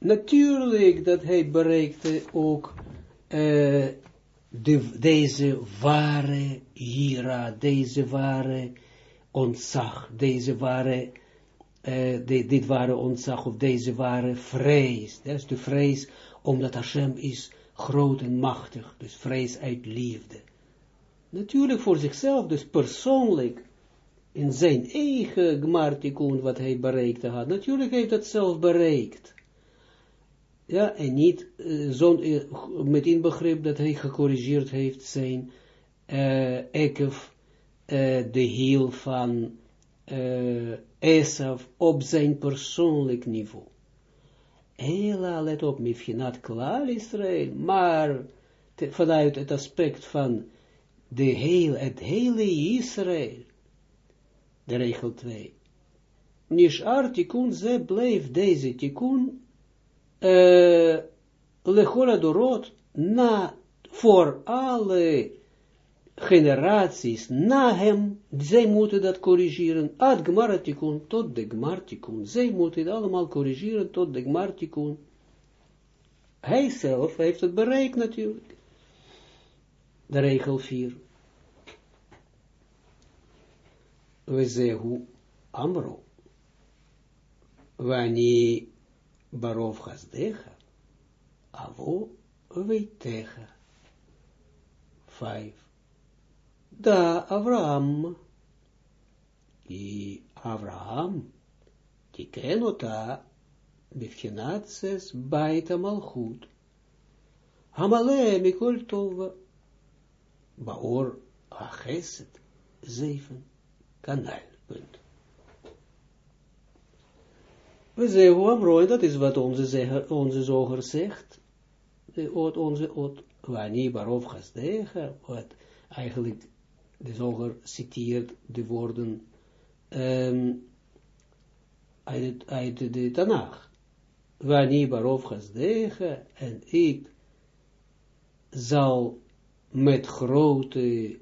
natuurlijk dat hij bereikte ook de, deze ware hira, deze ware ontzag, deze ware, uh, dit ware ontzag of deze ware vrees. Dat is de vrees omdat Hashem is groot en machtig, dus vrees uit liefde. Natuurlijk voor zichzelf, dus persoonlijk, in zijn eigen gmartikun, wat hij bereikt had. Natuurlijk heeft dat zelf bereikt. Ja, en niet uh, met inbegrip dat hij gecorrigeerd heeft zijn uh, ekef, de hiel van uh, Esaf op zijn persoonlijk niveau. Hela, let op, mifhinat klaar Israël, maar te, vanuit het aspect van de heel, het hele Israël, de regel 2. Nishar tikun, ze bleef deze tikun, uh, lechola dorot, na, voor alle generaties na hem, zij moeten dat corrigeren, ad gmartikun, tot de gmartikun, zij moeten het allemaal corrigeren tot de gmartikun. Hij zelf heeft het bereikt natuurlijk. De regel 4. We zeggen amro. Wanneer barov gasdecha, avo veitecha. 5 da Avraham. I Avraham, tiken ota, bivchinat zes baita malchut. Hamale mikol tova, baor acheset, zeven, kanal. We zeggen Amrooi, dat is wat onze, zeggen, onze zoger zegt, de, onze, ot, wanneer barov gasdega, wat eigenlijk de zoger citeert de woorden um, uit, uit de Tanach. Wanneer barov gasdege en ik zal met grote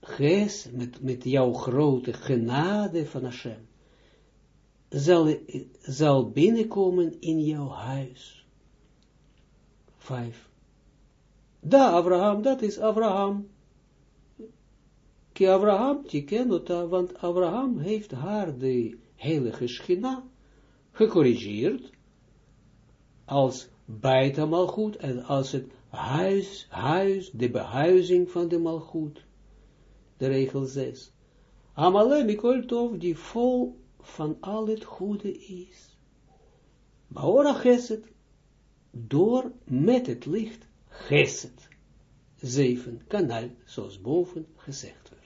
ges, met, met jouw grote genade van Hashem, zal, zal binnenkomen in jouw huis. Vijf. Da, Abraham, dat is Abraham. Ki Abraham tikenota, want Abraham heeft haar de heilige schina gecorrigeerd, als bijta malgoed, en als het huis, huis, de behuizing van de malgoed, de regel 6. Amale Mikol Tov, die vol van al het goede is. Baora Geset, door met het licht Geset. zeven, kanal, zoals boven gezegd werd.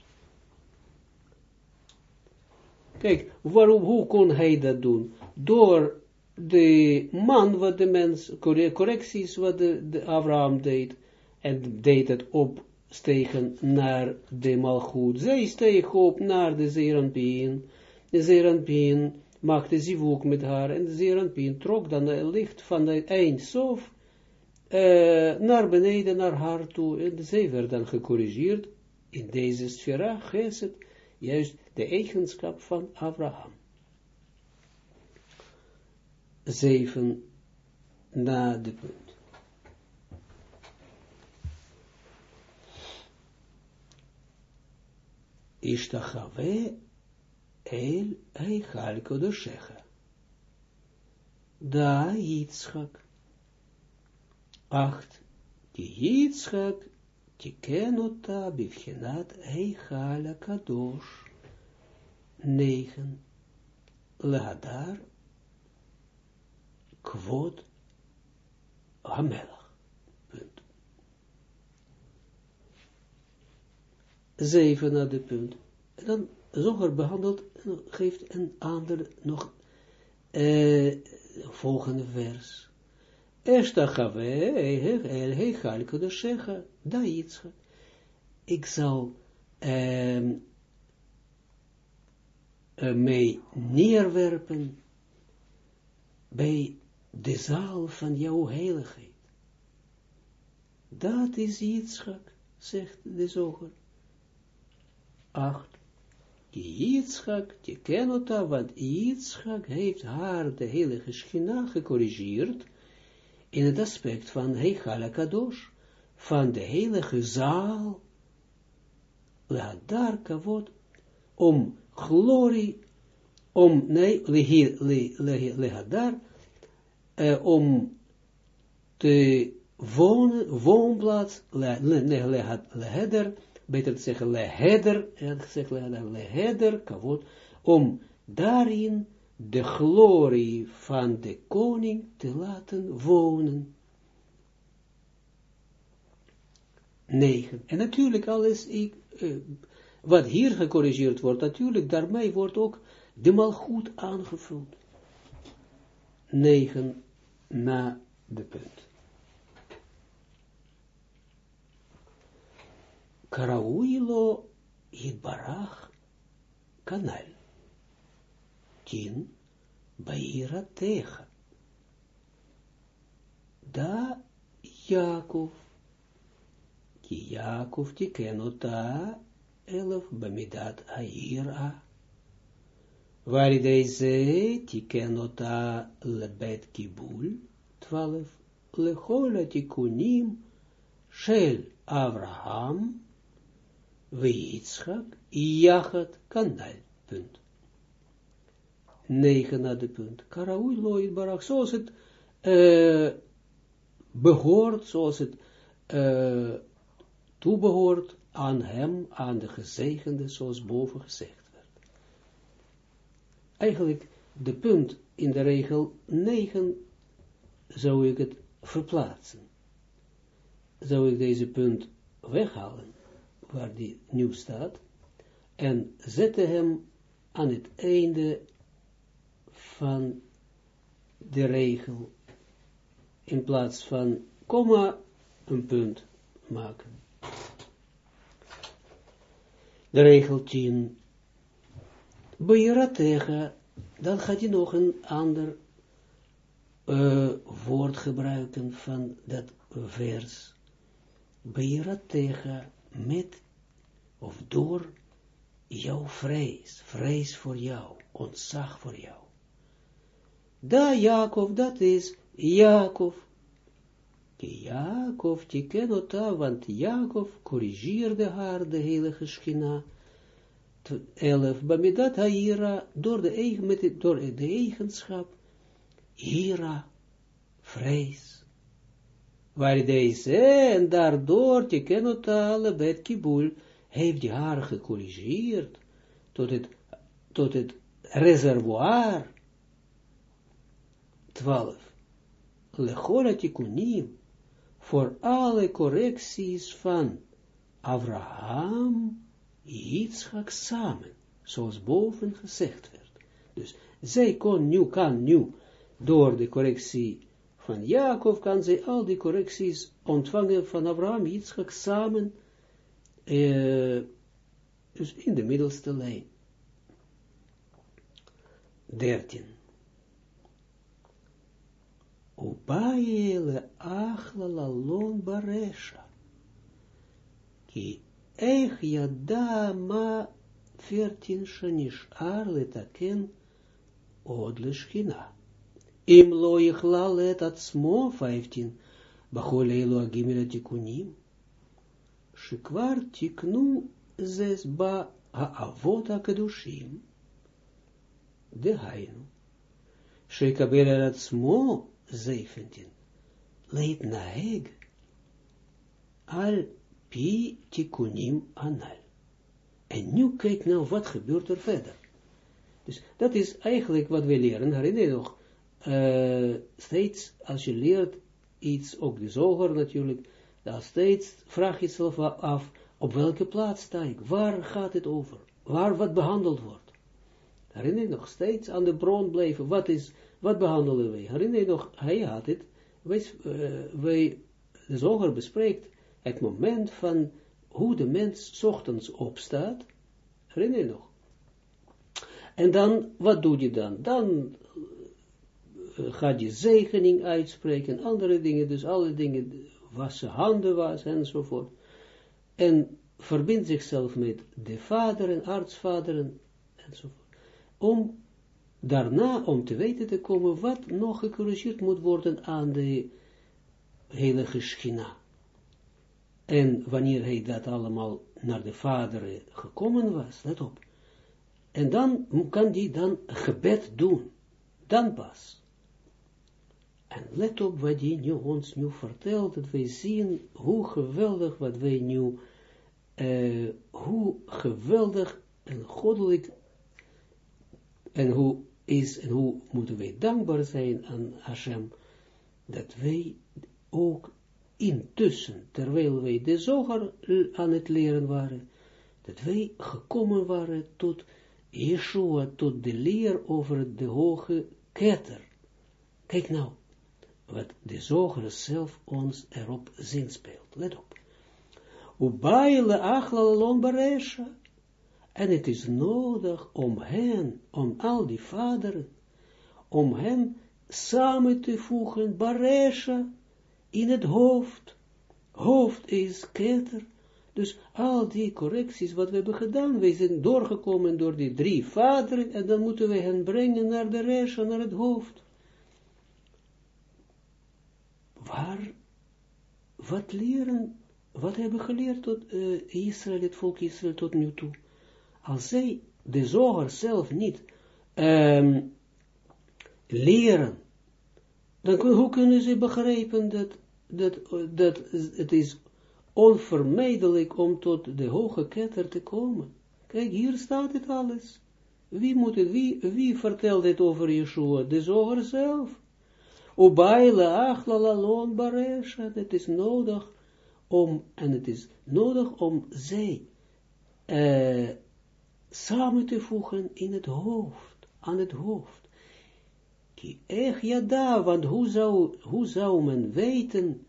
Kijk, waarom, hoe kon hij dat doen? Door de man, wat de mens, correcties wat de, de Abraham deed, en deed het opstegen naar de Malchut. Zij steeg op naar de Zeranpien. De Zeranpien maakte zivuk met haar, en de Zeranpien trok dan het licht van het eindsof uh, naar beneden, naar haar toe, en zij werd dan gecorrigeerd in deze sfera, geset, juist de eigenschap van Abraham. Zeven na de punt. Ishtachave el eichal kodoshecha. Da Yitzchak. Acht. Die Yitzchak tiken ota bivchenat eichal kadosh. Negen. Lahadar kwot hamelach. Punt. Zeven naar de punt. En dan Zoger behandelt geeft een ander nog uh, volgende vers. Esta gave, el heichalke de shecha, da itzcha. Ik zal uh, mij neerwerpen bij de zaal van jouw heiligheid. Dat is Yitzchak, zegt de zoger. Acht. Yitzchak, je kenota, want Yitzchak heeft haar de heilige schina gecorrigeerd in het aspect van Heichal Kadosh, van de heilige zaal, daar kavod, om glorie, om, nee, lehadar, uh, om te wonen, woonplaats, leheder, beter te zeggen, leheder, hij had gezegd, leheder, kavod, om daarin de glorie van de koning te laten wonen. 9. En natuurlijk alles, uh, wat hier gecorrigeerd wordt, natuurlijk daarmee wordt ook de malgoed aangevuld. 9 na de punt. Karauilo Yitbarach kanal. Tien Baira Techa. Da Jacob. Ki Jacob tikenota elf bamidat aira. Waar deze tikenota lebet kibul. Twaalf lechola tikunim shel Abraham. Weitschak, Jachat, Kanal, punt. Negen naar de punt. Karaoui, Loid, Barak, zoals het uh, behoort, zoals het uh, toebehoort aan hem, aan de gezegende, zoals boven gezegd werd. Eigenlijk, de punt in de regel 9 zou ik het verplaatsen. Zou ik deze punt weghalen waar die nu staat, en zette hem aan het einde van de regel, in plaats van komma, een punt maken. De regel 10. tegen, dan gaat hij nog een ander uh, woord gebruiken van dat vers. tegen met of door jouw vrees, vrees voor jou, ontzag voor jou. Da Jacob, dat is Jacob. Jacob, die kenota, want Jacob corrigeerde haar, de heilige schina, elf, bamidat haira, door de, eigen, met door de eigenschap, hira, vrees. Waar deze, en daardoor, die kenota, lebet kibul, heeft die haar gecorrigeerd tot het, tot het reservoir 12. Lechora tikunim voor alle correcties van Abraham, Yitzchak samen, zoals boven gezegd werd. Dus zij kon nu, kan nu, door de correctie van Jacob, kan zij al die correcties ontvangen van Abraham, Yitzchak samen, uh, dus in de middelste lijn. 13. Ubaye achla lalon baresha. Ki ech yada ma 14 shanish ar letaken od Im lo yichlal et atzmo 15. Bachol agimel tikunim. Shikvar tiknu zes ba ha'avot ha'kedushim. De hainu. Shekabel el atzmo 17. Leit naeg al pi tikunim anal. En nu kijk nou wat gebeurt er verder. Dus dat is eigenlijk wat we leren. Herinner je nog, uh, steeds als je leert iets, ook de zoger natuurlijk, dan steeds vraag je jezelf af, op welke plaats sta ik? Waar gaat het over? Waar wat behandeld wordt? Herinner je nog steeds aan de bron blijven? Wat is, wat behandelen wij? Herinner je nog, hij had het, wij, uh, wij de zoger bespreekt het moment van hoe de mens ochtends opstaat. Herinner je nog? En dan, wat doe je dan? Dan gaat je zegening uitspreken, andere dingen, dus alle dingen, wassen handen was enzovoort. En verbindt zichzelf met de vader en artsvaderen enzovoort. Om daarna, om te weten te komen wat nog gecorrigeerd moet worden aan de heilige schina. En wanneer hij dat allemaal naar de vader gekomen was, let op. En dan kan hij dan gebed doen. Dan pas. En let op wat hij nu ons nu vertelt, dat wij zien hoe geweldig wat wij nu, uh, hoe geweldig en goddelijk, en hoe is, en hoe moeten wij dankbaar zijn aan Hashem, dat wij ook intussen, terwijl wij de zoger aan het leren waren, dat wij gekomen waren tot Yeshua, tot de leer over de hoge ketter. Kijk nou, wat de zoger zelf ons erop zinspeelt. Let op. Ubaile achlalon baresha. En het is nodig om hen, om al die vaderen, om hen samen te voegen, baresha, in het hoofd. Hoofd is keter. Dus al die correcties wat we hebben gedaan, we zijn doorgekomen door die drie vaderen, en dan moeten we hen brengen naar de resha, naar het hoofd. Waar, wat leren, wat hebben geleerd tot uh, Israël, het volk Israël tot nu toe? Als zij de zoger zelf niet um, leren, dan hoe kunnen ze begrijpen dat dat, dat het is onvermijdelijk om tot de hoge ketter te komen. Kijk, hier staat het alles. Wie moet wie, wie vertelt het over Yeshua? De zoger zelf. Ubaile achlalon baresha, het is nodig om, en het is nodig om zij uh, samen te voegen in het hoofd, aan het hoofd. Ki ech yada, want hoe zou, hoe zou men weten,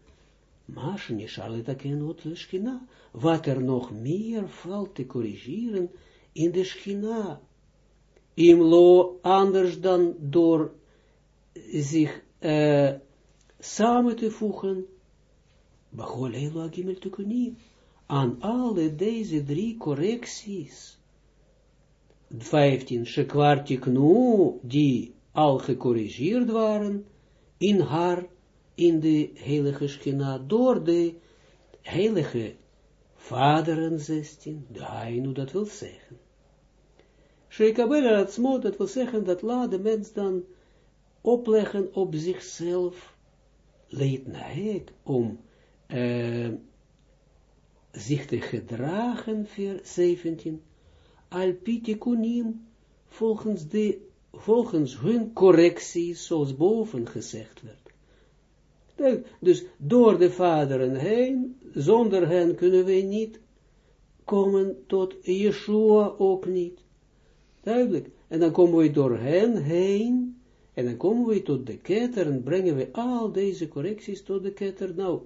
Masje nishalitake schina, wat er nog meer valt te corrigeren in de schina. Imlo anders dan door zich uh, samen te voegen, Bacholelo agimel tukunim, aan alle deze drie correcties. 15, shekwartiknu, die al gecorrigeerd waren in haar, in de heilige schina, door de heilige vaderen 16, de Hainu, dat wil zeggen. Sheikabel Atzmo, dat wil zeggen, dat laat de mens dan opleggen op zichzelf, leed naar om uh, zich te gedragen, vers 17, alpitikunim, volgens de volgens hun correctie, zoals boven gezegd werd. Dus door de vaderen heen, zonder hen kunnen we niet komen tot Yeshua ook niet. Duidelijk. En dan komen we door hen heen, en dan komen we tot de ketter, en brengen we al deze correcties tot de ketter. Nou,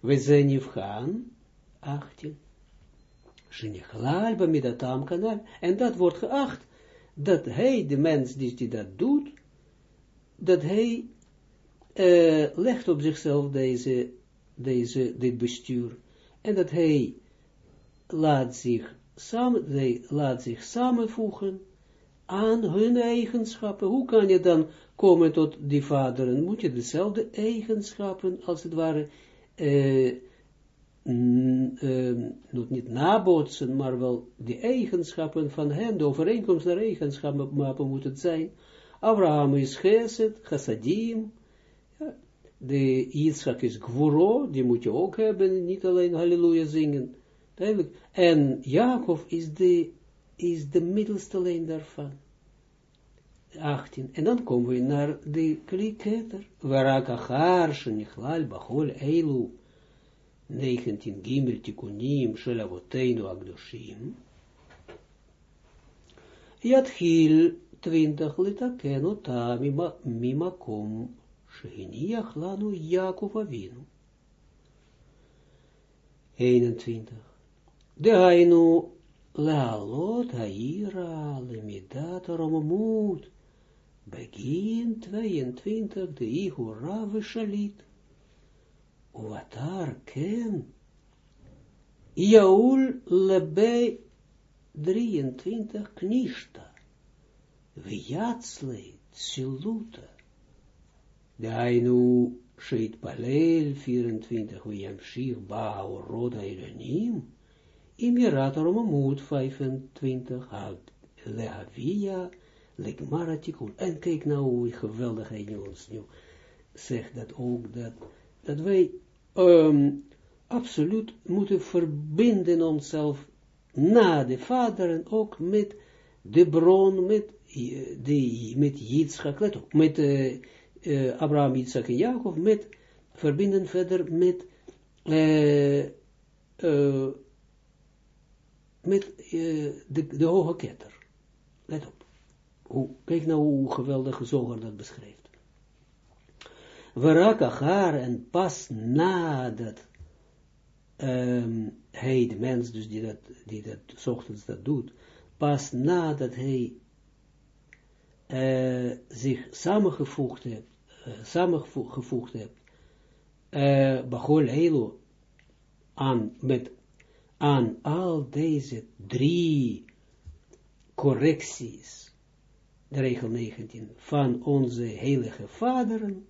we zijn niet gaan, 18. Shenechlal bamidatam kanal. En dat wordt geacht, dat hij, de mens die, die dat doet, dat hij uh, legt op zichzelf deze, deze, dit bestuur. En dat hij laat zich, samen, hij laat zich samenvoegen aan hun eigenschappen. Hoe kan je dan komen tot die vaderen? Moet je dezelfde eigenschappen, als het ware, uh, niet nabootsen, maar wel de eigenschappen van hen, de overeenkomst der eigenschappen moet het zijn. Abraham is Geset, Chassadim, de Yitzchak is Gvuro, die moet je ook hebben, niet alleen Halleluja zingen. En Jacob is de, is de middelste lijn daarvan. 18. En dan komen we naar de kliketer. Varakachar, Shenichlal, Bachol, Eilu. 19. Gimel, Tikunim, Shelavoteinu, Agdoshim. Yatchil, 20. Litaken, Ota, Mimakom, Shehiniach lanu Jacob avinu. 21. De hainu laalot haira lemidat romamut. Begin 22 de ihura veshalit. Uatar ken. Jaul lebe 23 knishta. Viatsle tsiluta. Dainu Sheit Palel 24 Yamshir Bao Roda Imirator Mamut 25 Lehavia Legmaratikun. En kijk nou hoe geweldig hij ons nu zegt dat ook dat, dat wij um, absoluut moeten verbinden onszelf na de vaderen ook met de bron, met, de, met Yitzchak, let op, met uh, uh, Abraham, Isaac en Jacob met, verbinden verder met, uh, met de, de hoge ketter. Let op. Hoe, kijk nou hoe geweldig Zoger dat beschrijft. Warak haar en pas nadat um, hij, de mens dus die dat, die dat, ochtends dat doet, pas nadat hij uh, zich samengevoegd heeft, uh, samengevoegd hebt, uh, aan, met, aan al deze drie correcties, de regel 19, van onze heilige vaderen,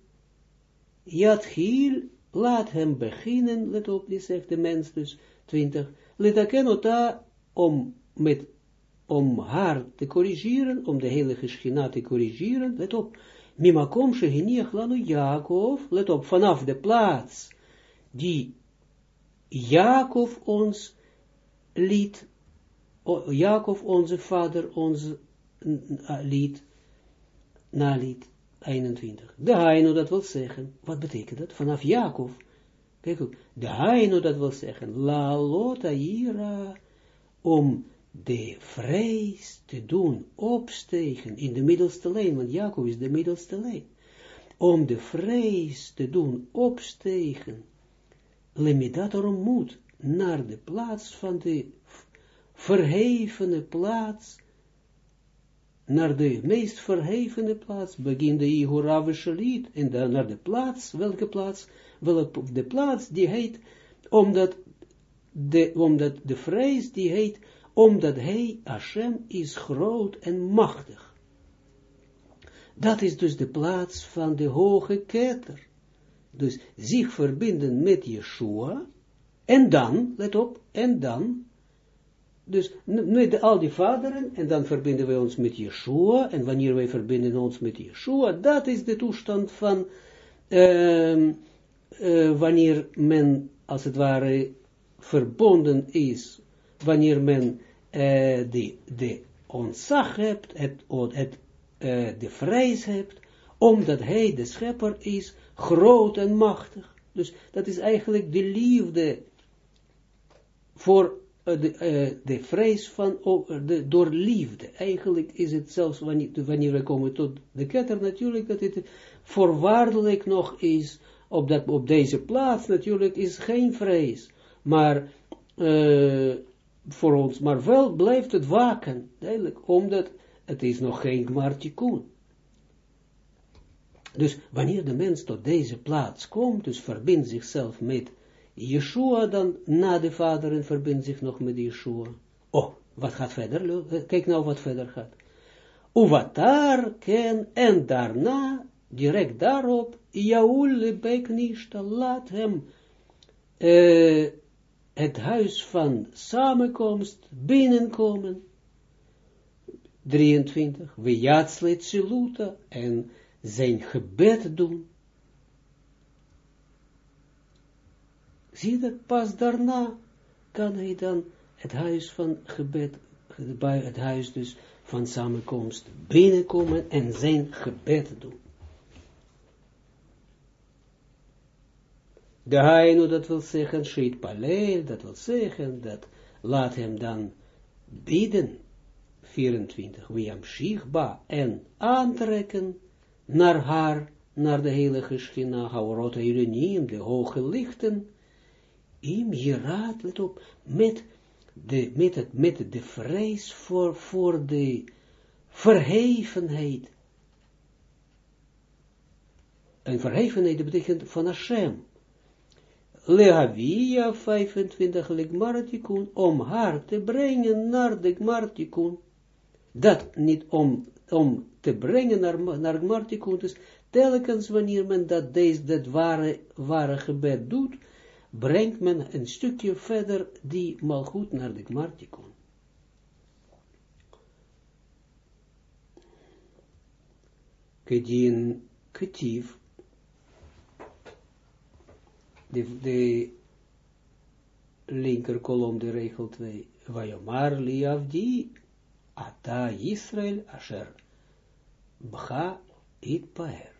Yadhil, laat hem beginnen, let op, die zegt de mens dus, 20, letakenota, om met om haar te corrigeren, om de heilige schina te corrigeren, let op, mimakom shehiniach lanu Jacob, let op, vanaf de plaats die Jacob ons liet, Jacob onze vader ons liet, naliet, 21. De Haino dat wil zeggen, wat betekent dat? Vanaf Jacob, kijk ook, de Haino dat wil zeggen, la lota ira, om de vrees te doen opstegen in de middelste lijn, want Jacob is de middelste lijn, om de vrees te doen opstegen, limitator moet naar de plaats van de verhevene plaats, naar de meest verhevene plaats, begin de Ihura Shalit, en dan naar de plaats, welke plaats, welke de plaats die heet, omdat de, omdat de vrees die heet, omdat hij, Hashem, is groot en machtig. Dat is dus de plaats van de hoge ketter. Dus zich verbinden met Yeshua, en dan, let op, en dan, dus met al die vaderen, en dan verbinden we ons met Yeshua, en wanneer wij verbinden ons met Yeshua, dat is de toestand van, uh, uh, wanneer men, als het ware, verbonden is wanneer men uh, de, de ontzag hebt, het, het, uh, de vrees hebt, omdat hij de schepper is, groot en machtig. Dus dat is eigenlijk de liefde voor uh, de, uh, de vrees van, uh, de, door liefde. Eigenlijk is het zelfs wanneer, wanneer we komen tot de ketter natuurlijk, dat het voorwaardelijk nog is, op, dat, op deze plaats natuurlijk is geen vrees. Maar voor ons, maar wel blijft het waken, duidelijk, omdat het is nog geen gmartikun. Dus wanneer de mens tot deze plaats komt, dus verbindt zichzelf met Yeshua, dan na de vader en verbindt zich nog met Yeshua. Oh, wat gaat verder? Kijk nou wat verder gaat. Uvatar ken en daarna, direct daarop, Jaul beknishta, laat hem uh, het huis van samenkomst binnenkomen. 23. We jatslet en zijn gebed doen. Zie dat pas daarna kan hij dan het huis van gebed, bij het huis dus van samenkomst binnenkomen en zijn gebed doen. De Hainu, dat wil zeggen, Sheit Paleel, dat wil zeggen, dat laat hem dan bidden, 24, Wiam Shichba, en aantrekken naar haar, naar de heilige Schina, Haurot de hoge lichten, im Jiraat, let op, met de, met, het, met de vrees voor, voor de verhevenheid. En verhevenheid betekent van Hashem. Lehavia 25 Ligmartikun, om haar te brengen naar de Gmartikun. Dat niet om, om te brengen naar, naar Gmartikun, dus telkens wanneer men dat, deze, dat ware, ware gebed doet, brengt men een stukje verder die malgoed naar de Gmartikun. Kedien Ketiv de, de linker kolom, de regel 2. Vayomar li avdi, ata Israël, asher bcha it paer.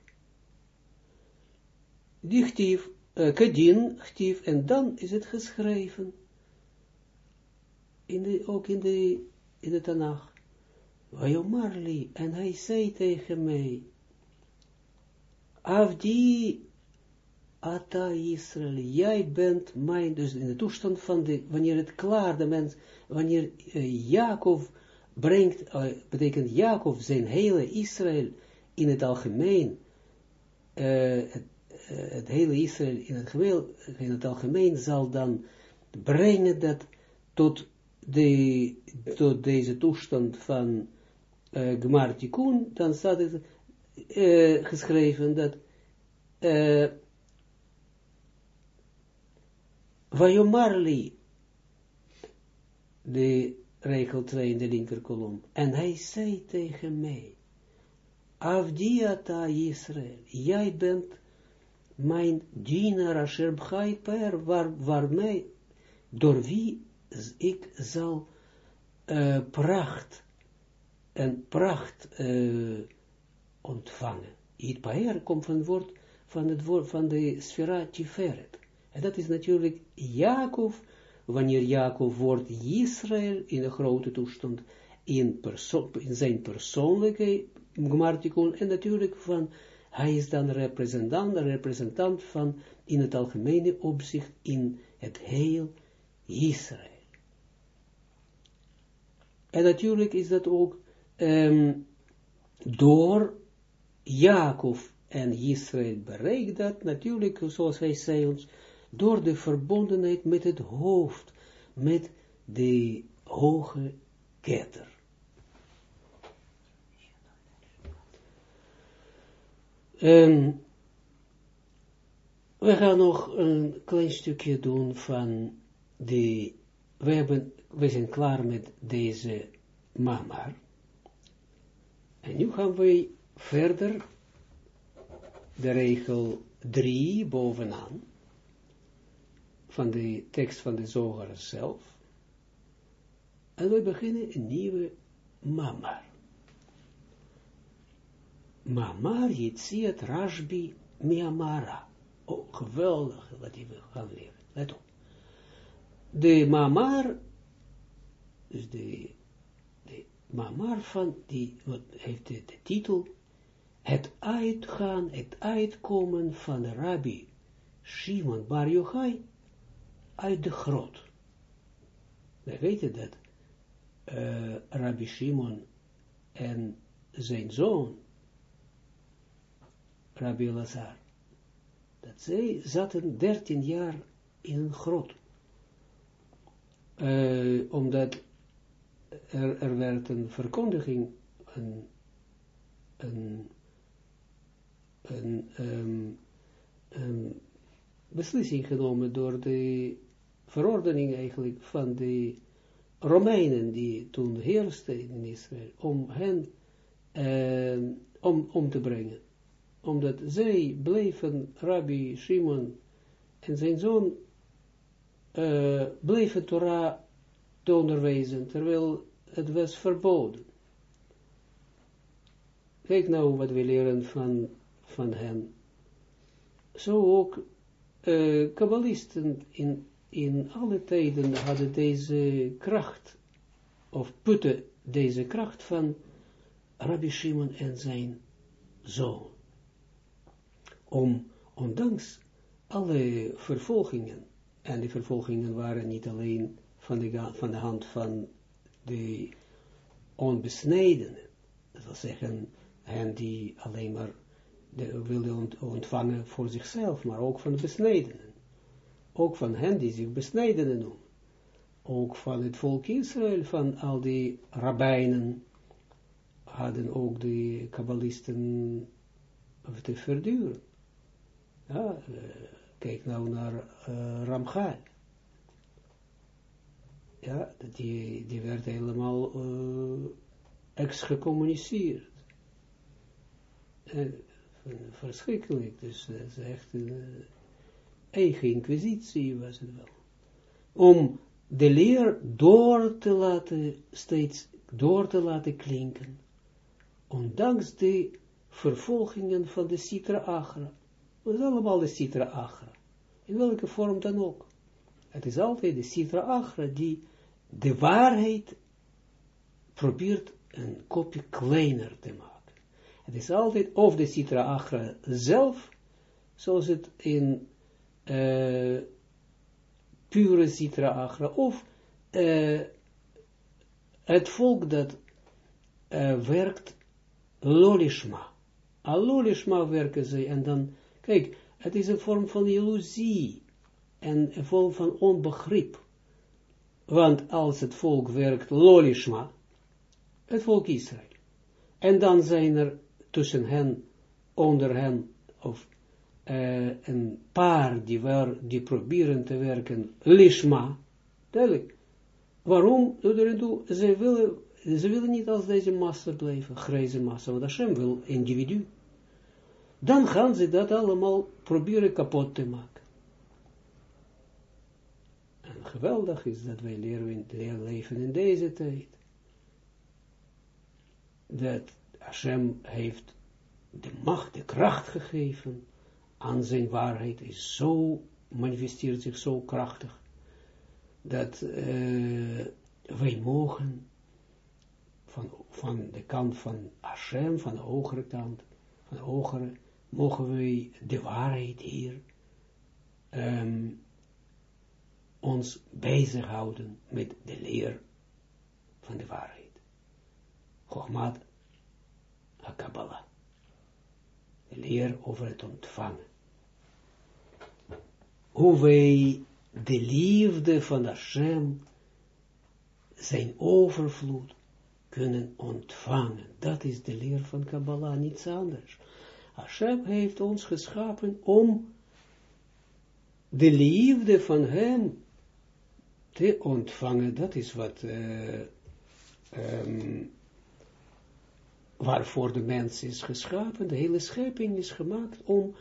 Die gtief, uh, kedin gtief, en dan is het geschreven, in de, ook in de, in de Tanach. Vayomar li, en hij zei tegen mij, Avdi Ata Israël, jij bent mijn, dus in de toestand van de, wanneer het klaar, de mens, wanneer uh, Jacob brengt, uh, betekent Jacob zijn hele Israël in het algemeen, het, het, hele Israël in het, geweel, in het algemeen zal dan brengen dat tot, de, tot deze toestand van uh, Gmartikun, dan staat het geschreven dat Vajomarli, de regel 2 in de linkerkolom, en hij zei tegen mij, Avdiata Israël, jij bent mijn dienaar Asher per, waar, waarmee, door wie ik zal uh, pracht en pracht uh, ontvangen. Itpaer komt van het woord, van het woord van de sfera Tiferet. En dat is natuurlijk Jacob, wanneer Jacob wordt Israël in een grote toestand, in, perso in zijn persoonlijke gmartikon, en natuurlijk van, hij is dan representant, representant van, in het algemene opzicht, in het heel Israël. En natuurlijk is dat ook um, door Jacob en Israël bereikt dat, natuurlijk, zoals hij zei ons, door de verbondenheid met het hoofd, met de hoge ketter. En we gaan nog een klein stukje doen van de, we, hebben, we zijn klaar met deze mamar. En nu gaan we verder de regel 3 bovenaan van de tekst van de zoger zelf. En we beginnen een nieuwe mamar. Mamar Yitziat Rashbi Miamara. Oh, geweldig wat we gaan leren. Let op. De Mamar, dus de, de Mamar van, die wat heeft de, titel, het uitgaan, het uitkomen van Rabbi Shimon Bar Yochai uit de grot. We weten dat uh, Rabbi Shimon en zijn zoon, Rabbi Lazar, dat zij zaten dertien jaar in een grot. Uh, omdat er, er werd een verkondiging, een, een, um, een beslissing genomen door de verordening eigenlijk van de Romeinen die toen heersten in Israël, om hen uh, om, om te brengen. Omdat zij bleven, Rabbi Shimon en zijn zoon, uh, bleven Torah te onderwijzen, terwijl het was verboden. Kijk nou wat we leren van, van hen. Zo ook uh, kabbalisten in in alle tijden hadden deze kracht, of putten deze kracht van Rabbi Shimon en zijn zoon. Om, ondanks alle vervolgingen, en die vervolgingen waren niet alleen van de, van de hand van de onbesnedenen, dat wil zeggen, hen die alleen maar wilden ontvangen voor zichzelf, maar ook van de besnedenen ook van hen die zich besnijdenen noemen, ook van het volk Israël, van al die rabbijnen, hadden ook de kabbalisten te verduren. Uh, kijk nou naar uh. Ja, die, die werd helemaal uh, excommuniceerd. verschrikkelijk, dus dat is echt eigen inquisitie was het wel. Om de leer door te laten, steeds door te laten klinken. Ondanks de vervolgingen van de Sitra Agra. Het is allemaal de Sitra Agra. In welke vorm dan ook. Het is altijd de Sitra Agra die de waarheid probeert een kopje kleiner te maken. Het is altijd of de Sitra Agra zelf, zoals het in uh, pure Sitra Achra, of uh, het volk dat uh, werkt lolishma. Al lolishma werken ze, en dan, kijk, het is een vorm van illusie, en een vorm van onbegrip. Want als het volk werkt lolishma, het volk Israël, en dan zijn er tussen hen, onder hen, of uh, een paar die, waar, die proberen te werken, lishma, duidelijk. Waarom? Ze willen, ze willen niet als deze massa blijven, grijze massa, want Hashem wil individu. Dan gaan ze dat allemaal proberen kapot te maken. En geweldig is dat wij leren, leven in deze tijd. Dat Hashem heeft de macht, de kracht gegeven aan zijn waarheid is zo, manifesteert zich zo krachtig, dat uh, wij mogen van, van de kant van Hashem, van de hogere kant, van de hogere, mogen wij de waarheid hier um, ons bezighouden met de leer van de waarheid. Chogmat HaKabbalah. De leer over het ontvangen hoe wij de liefde van Hashem, zijn overvloed, kunnen ontvangen. Dat is de leer van Kabbalah, niets anders. Hashem heeft ons geschapen om de liefde van hem te ontvangen. Dat is wat, uh, waarvoor de mens is geschapen. De hele schepping is gemaakt om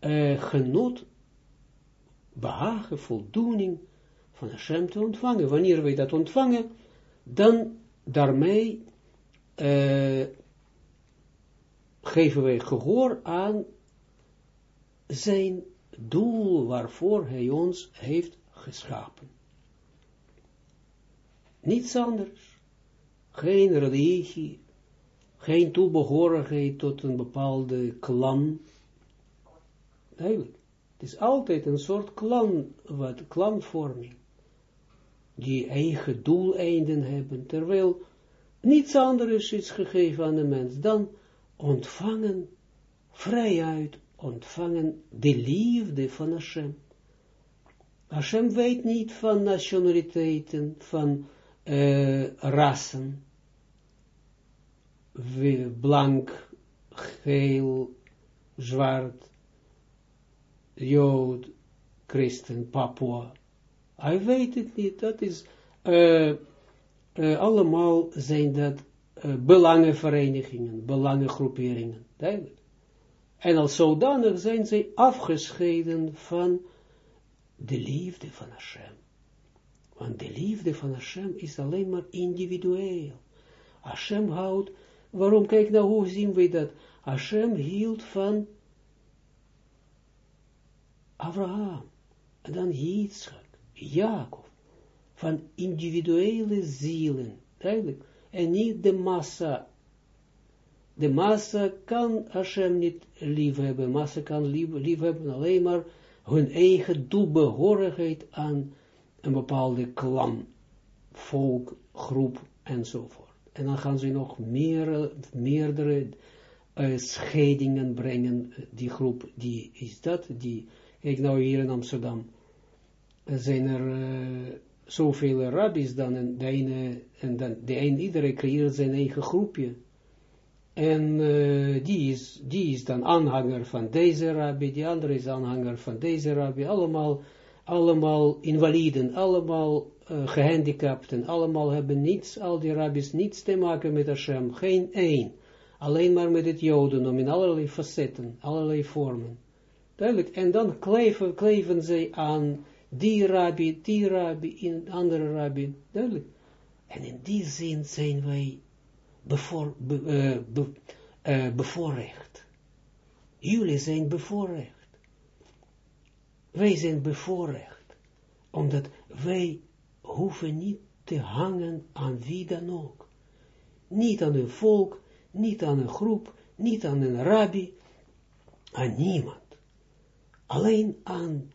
uh, genot behagen, voldoening van Hashem te ontvangen. Wanneer wij dat ontvangen, dan daarmee uh, geven wij gehoor aan zijn doel waarvoor hij ons heeft geschapen. Niets anders. Geen religie, geen toebehorigheid tot een bepaalde klan. Eigenlijk. Het is altijd een soort klan, wat klanvorming. Die eigen doeleinden hebben, terwijl niets anders is gegeven aan de mens dan ontvangen, vrijuit ontvangen de liefde van Hashem. Hashem weet niet van nationaliteiten, van uh, rassen, blank, geel, zwart, jood, christen, papua. Hij weet het niet, dat is, uh, uh, allemaal zijn dat uh, belangenverenigingen, belangengroeperingen, duidelijk. En als zodanig zijn zij afgescheiden van de liefde van Hashem. Want de liefde van Hashem is alleen maar individueel. Hashem houdt, waarom, kijk nou, hoe zien we dat? Hashem hield van Abraham, en dan Yitzchak, Jacob, van individuele zielen, duidelijk, en niet de massa. De massa kan Hashem niet lief hebben, massa kan lief, lief alleen maar hun eigen toebehorigheid aan een bepaalde klan, volk, groep enzovoort. En dan gaan ze nog meer, meerdere uh, scheidingen brengen, die groep, die is dat, die, kijk nou hier in Amsterdam, zijn er uh, zoveel rabbis dan, en de ene, en dan, de een, iedereen creëert zijn eigen groepje, en uh, die, is, die is dan aanhanger van deze rabbi, die andere is aanhanger van deze rabbi, allemaal, allemaal invaliden, allemaal uh, gehandicapten, allemaal hebben niets, al die rabbis, niets te maken met Hashem, geen één. Alleen maar met het jodendom in allerlei facetten, allerlei vormen. Duidelijk, en dan kleven, kleven zij aan die rabbi, die rabbi, in andere rabbi, duidelijk. En in die zin zijn wij bevoor, be, uh, be, uh, bevoorrecht. Jullie zijn bevoorrecht. Wij zijn bevoorrecht. Omdat wij hoeven niet te hangen aan wie dan ook. Niet aan een volk, niet aan een groep, niet aan een rabbi, aan niemand. Alleen aan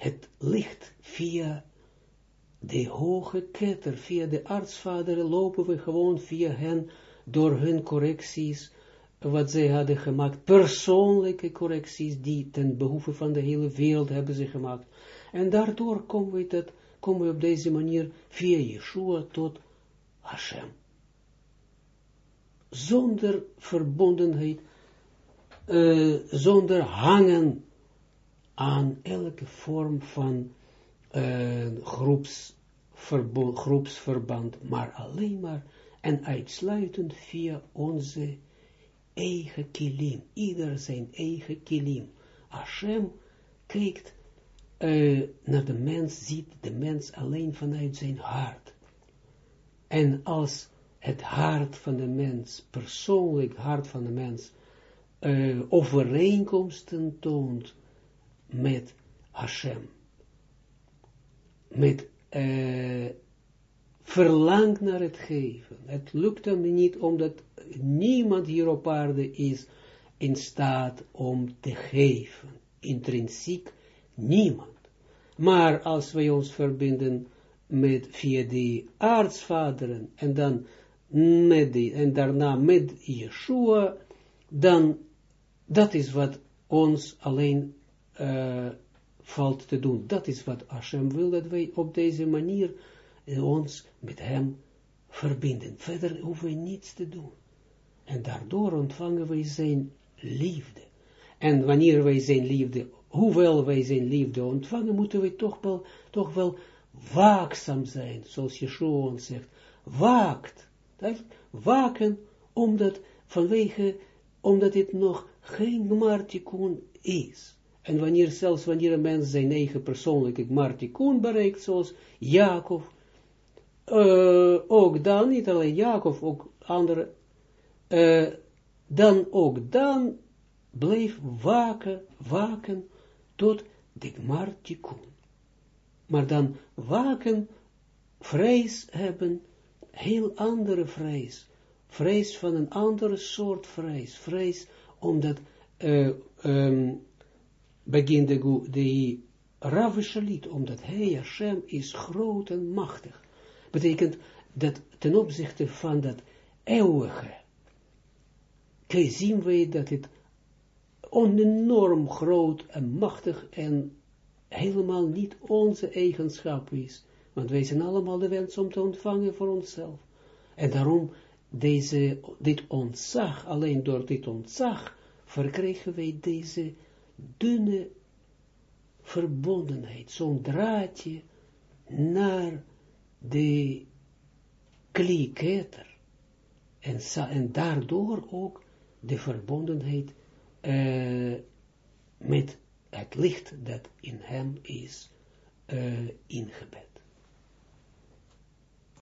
het licht via de hoge ketter, via de artsvader lopen we gewoon via hen, door hun correcties, wat zij hadden gemaakt, persoonlijke correcties, die ten behoeve van de hele wereld hebben ze gemaakt. En daardoor komen we, dat, komen we op deze manier via Yeshua tot Hashem. Zonder verbondenheid, uh, zonder hangen aan elke vorm van uh, groeps, groepsverband, maar alleen maar en uitsluitend via onze eigen kilim, ieder zijn eigen kilim. Hashem kijkt uh, naar de mens, ziet de mens alleen vanuit zijn hart. En als het hart van de mens, persoonlijk hart van de mens, uh, overeenkomsten toont met Hashem, met verlangt naar het geven. Het lukt hem niet, omdat niemand hier op aarde is in staat om te geven. Intrinsiek niemand. Maar als wij ons verbinden met, via die aartsvaderen, en dan met die, en daarna met Yeshua, dan, dat is wat ons alleen uh, valt te doen. Dat is wat Hashem wil, dat wij op deze manier ons met hem verbinden. Verder hoeven we niets te doen. En daardoor ontvangen wij zijn liefde. En wanneer wij zijn liefde, hoewel wij zijn liefde ontvangen, moeten we toch wel, toch wel waakzaam zijn, zoals Yeshua ons zegt. Waakt. Waken, omdat vanwege, omdat dit nog geen gmartikun is. En wanneer, zelfs wanneer een mens zijn eigen persoonlijke gmartikun bereikt, zoals Jacob, uh, ook dan, niet alleen Jacob, ook andere, uh, dan ook dan bleef waken, waken tot de Gmartikun. Maar dan waken, vrees hebben, heel andere vrees. Vrees van een andere soort vrees. Vrees omdat uh, um, begint de, de Rav omdat hij, Hashem, is groot en machtig. Betekent dat ten opzichte van dat eeuwige, zien wij dat het enorm groot en machtig en helemaal niet onze eigenschap is. Want wij zijn allemaal de wens om te ontvangen voor onszelf. En daarom deze, dit ontzag, alleen door dit ontzag, verkregen wij deze dunne verbondenheid, zo'n draadje naar de klieketer. En, en daardoor ook de verbondenheid uh, met het licht dat in hem is uh, ingebed.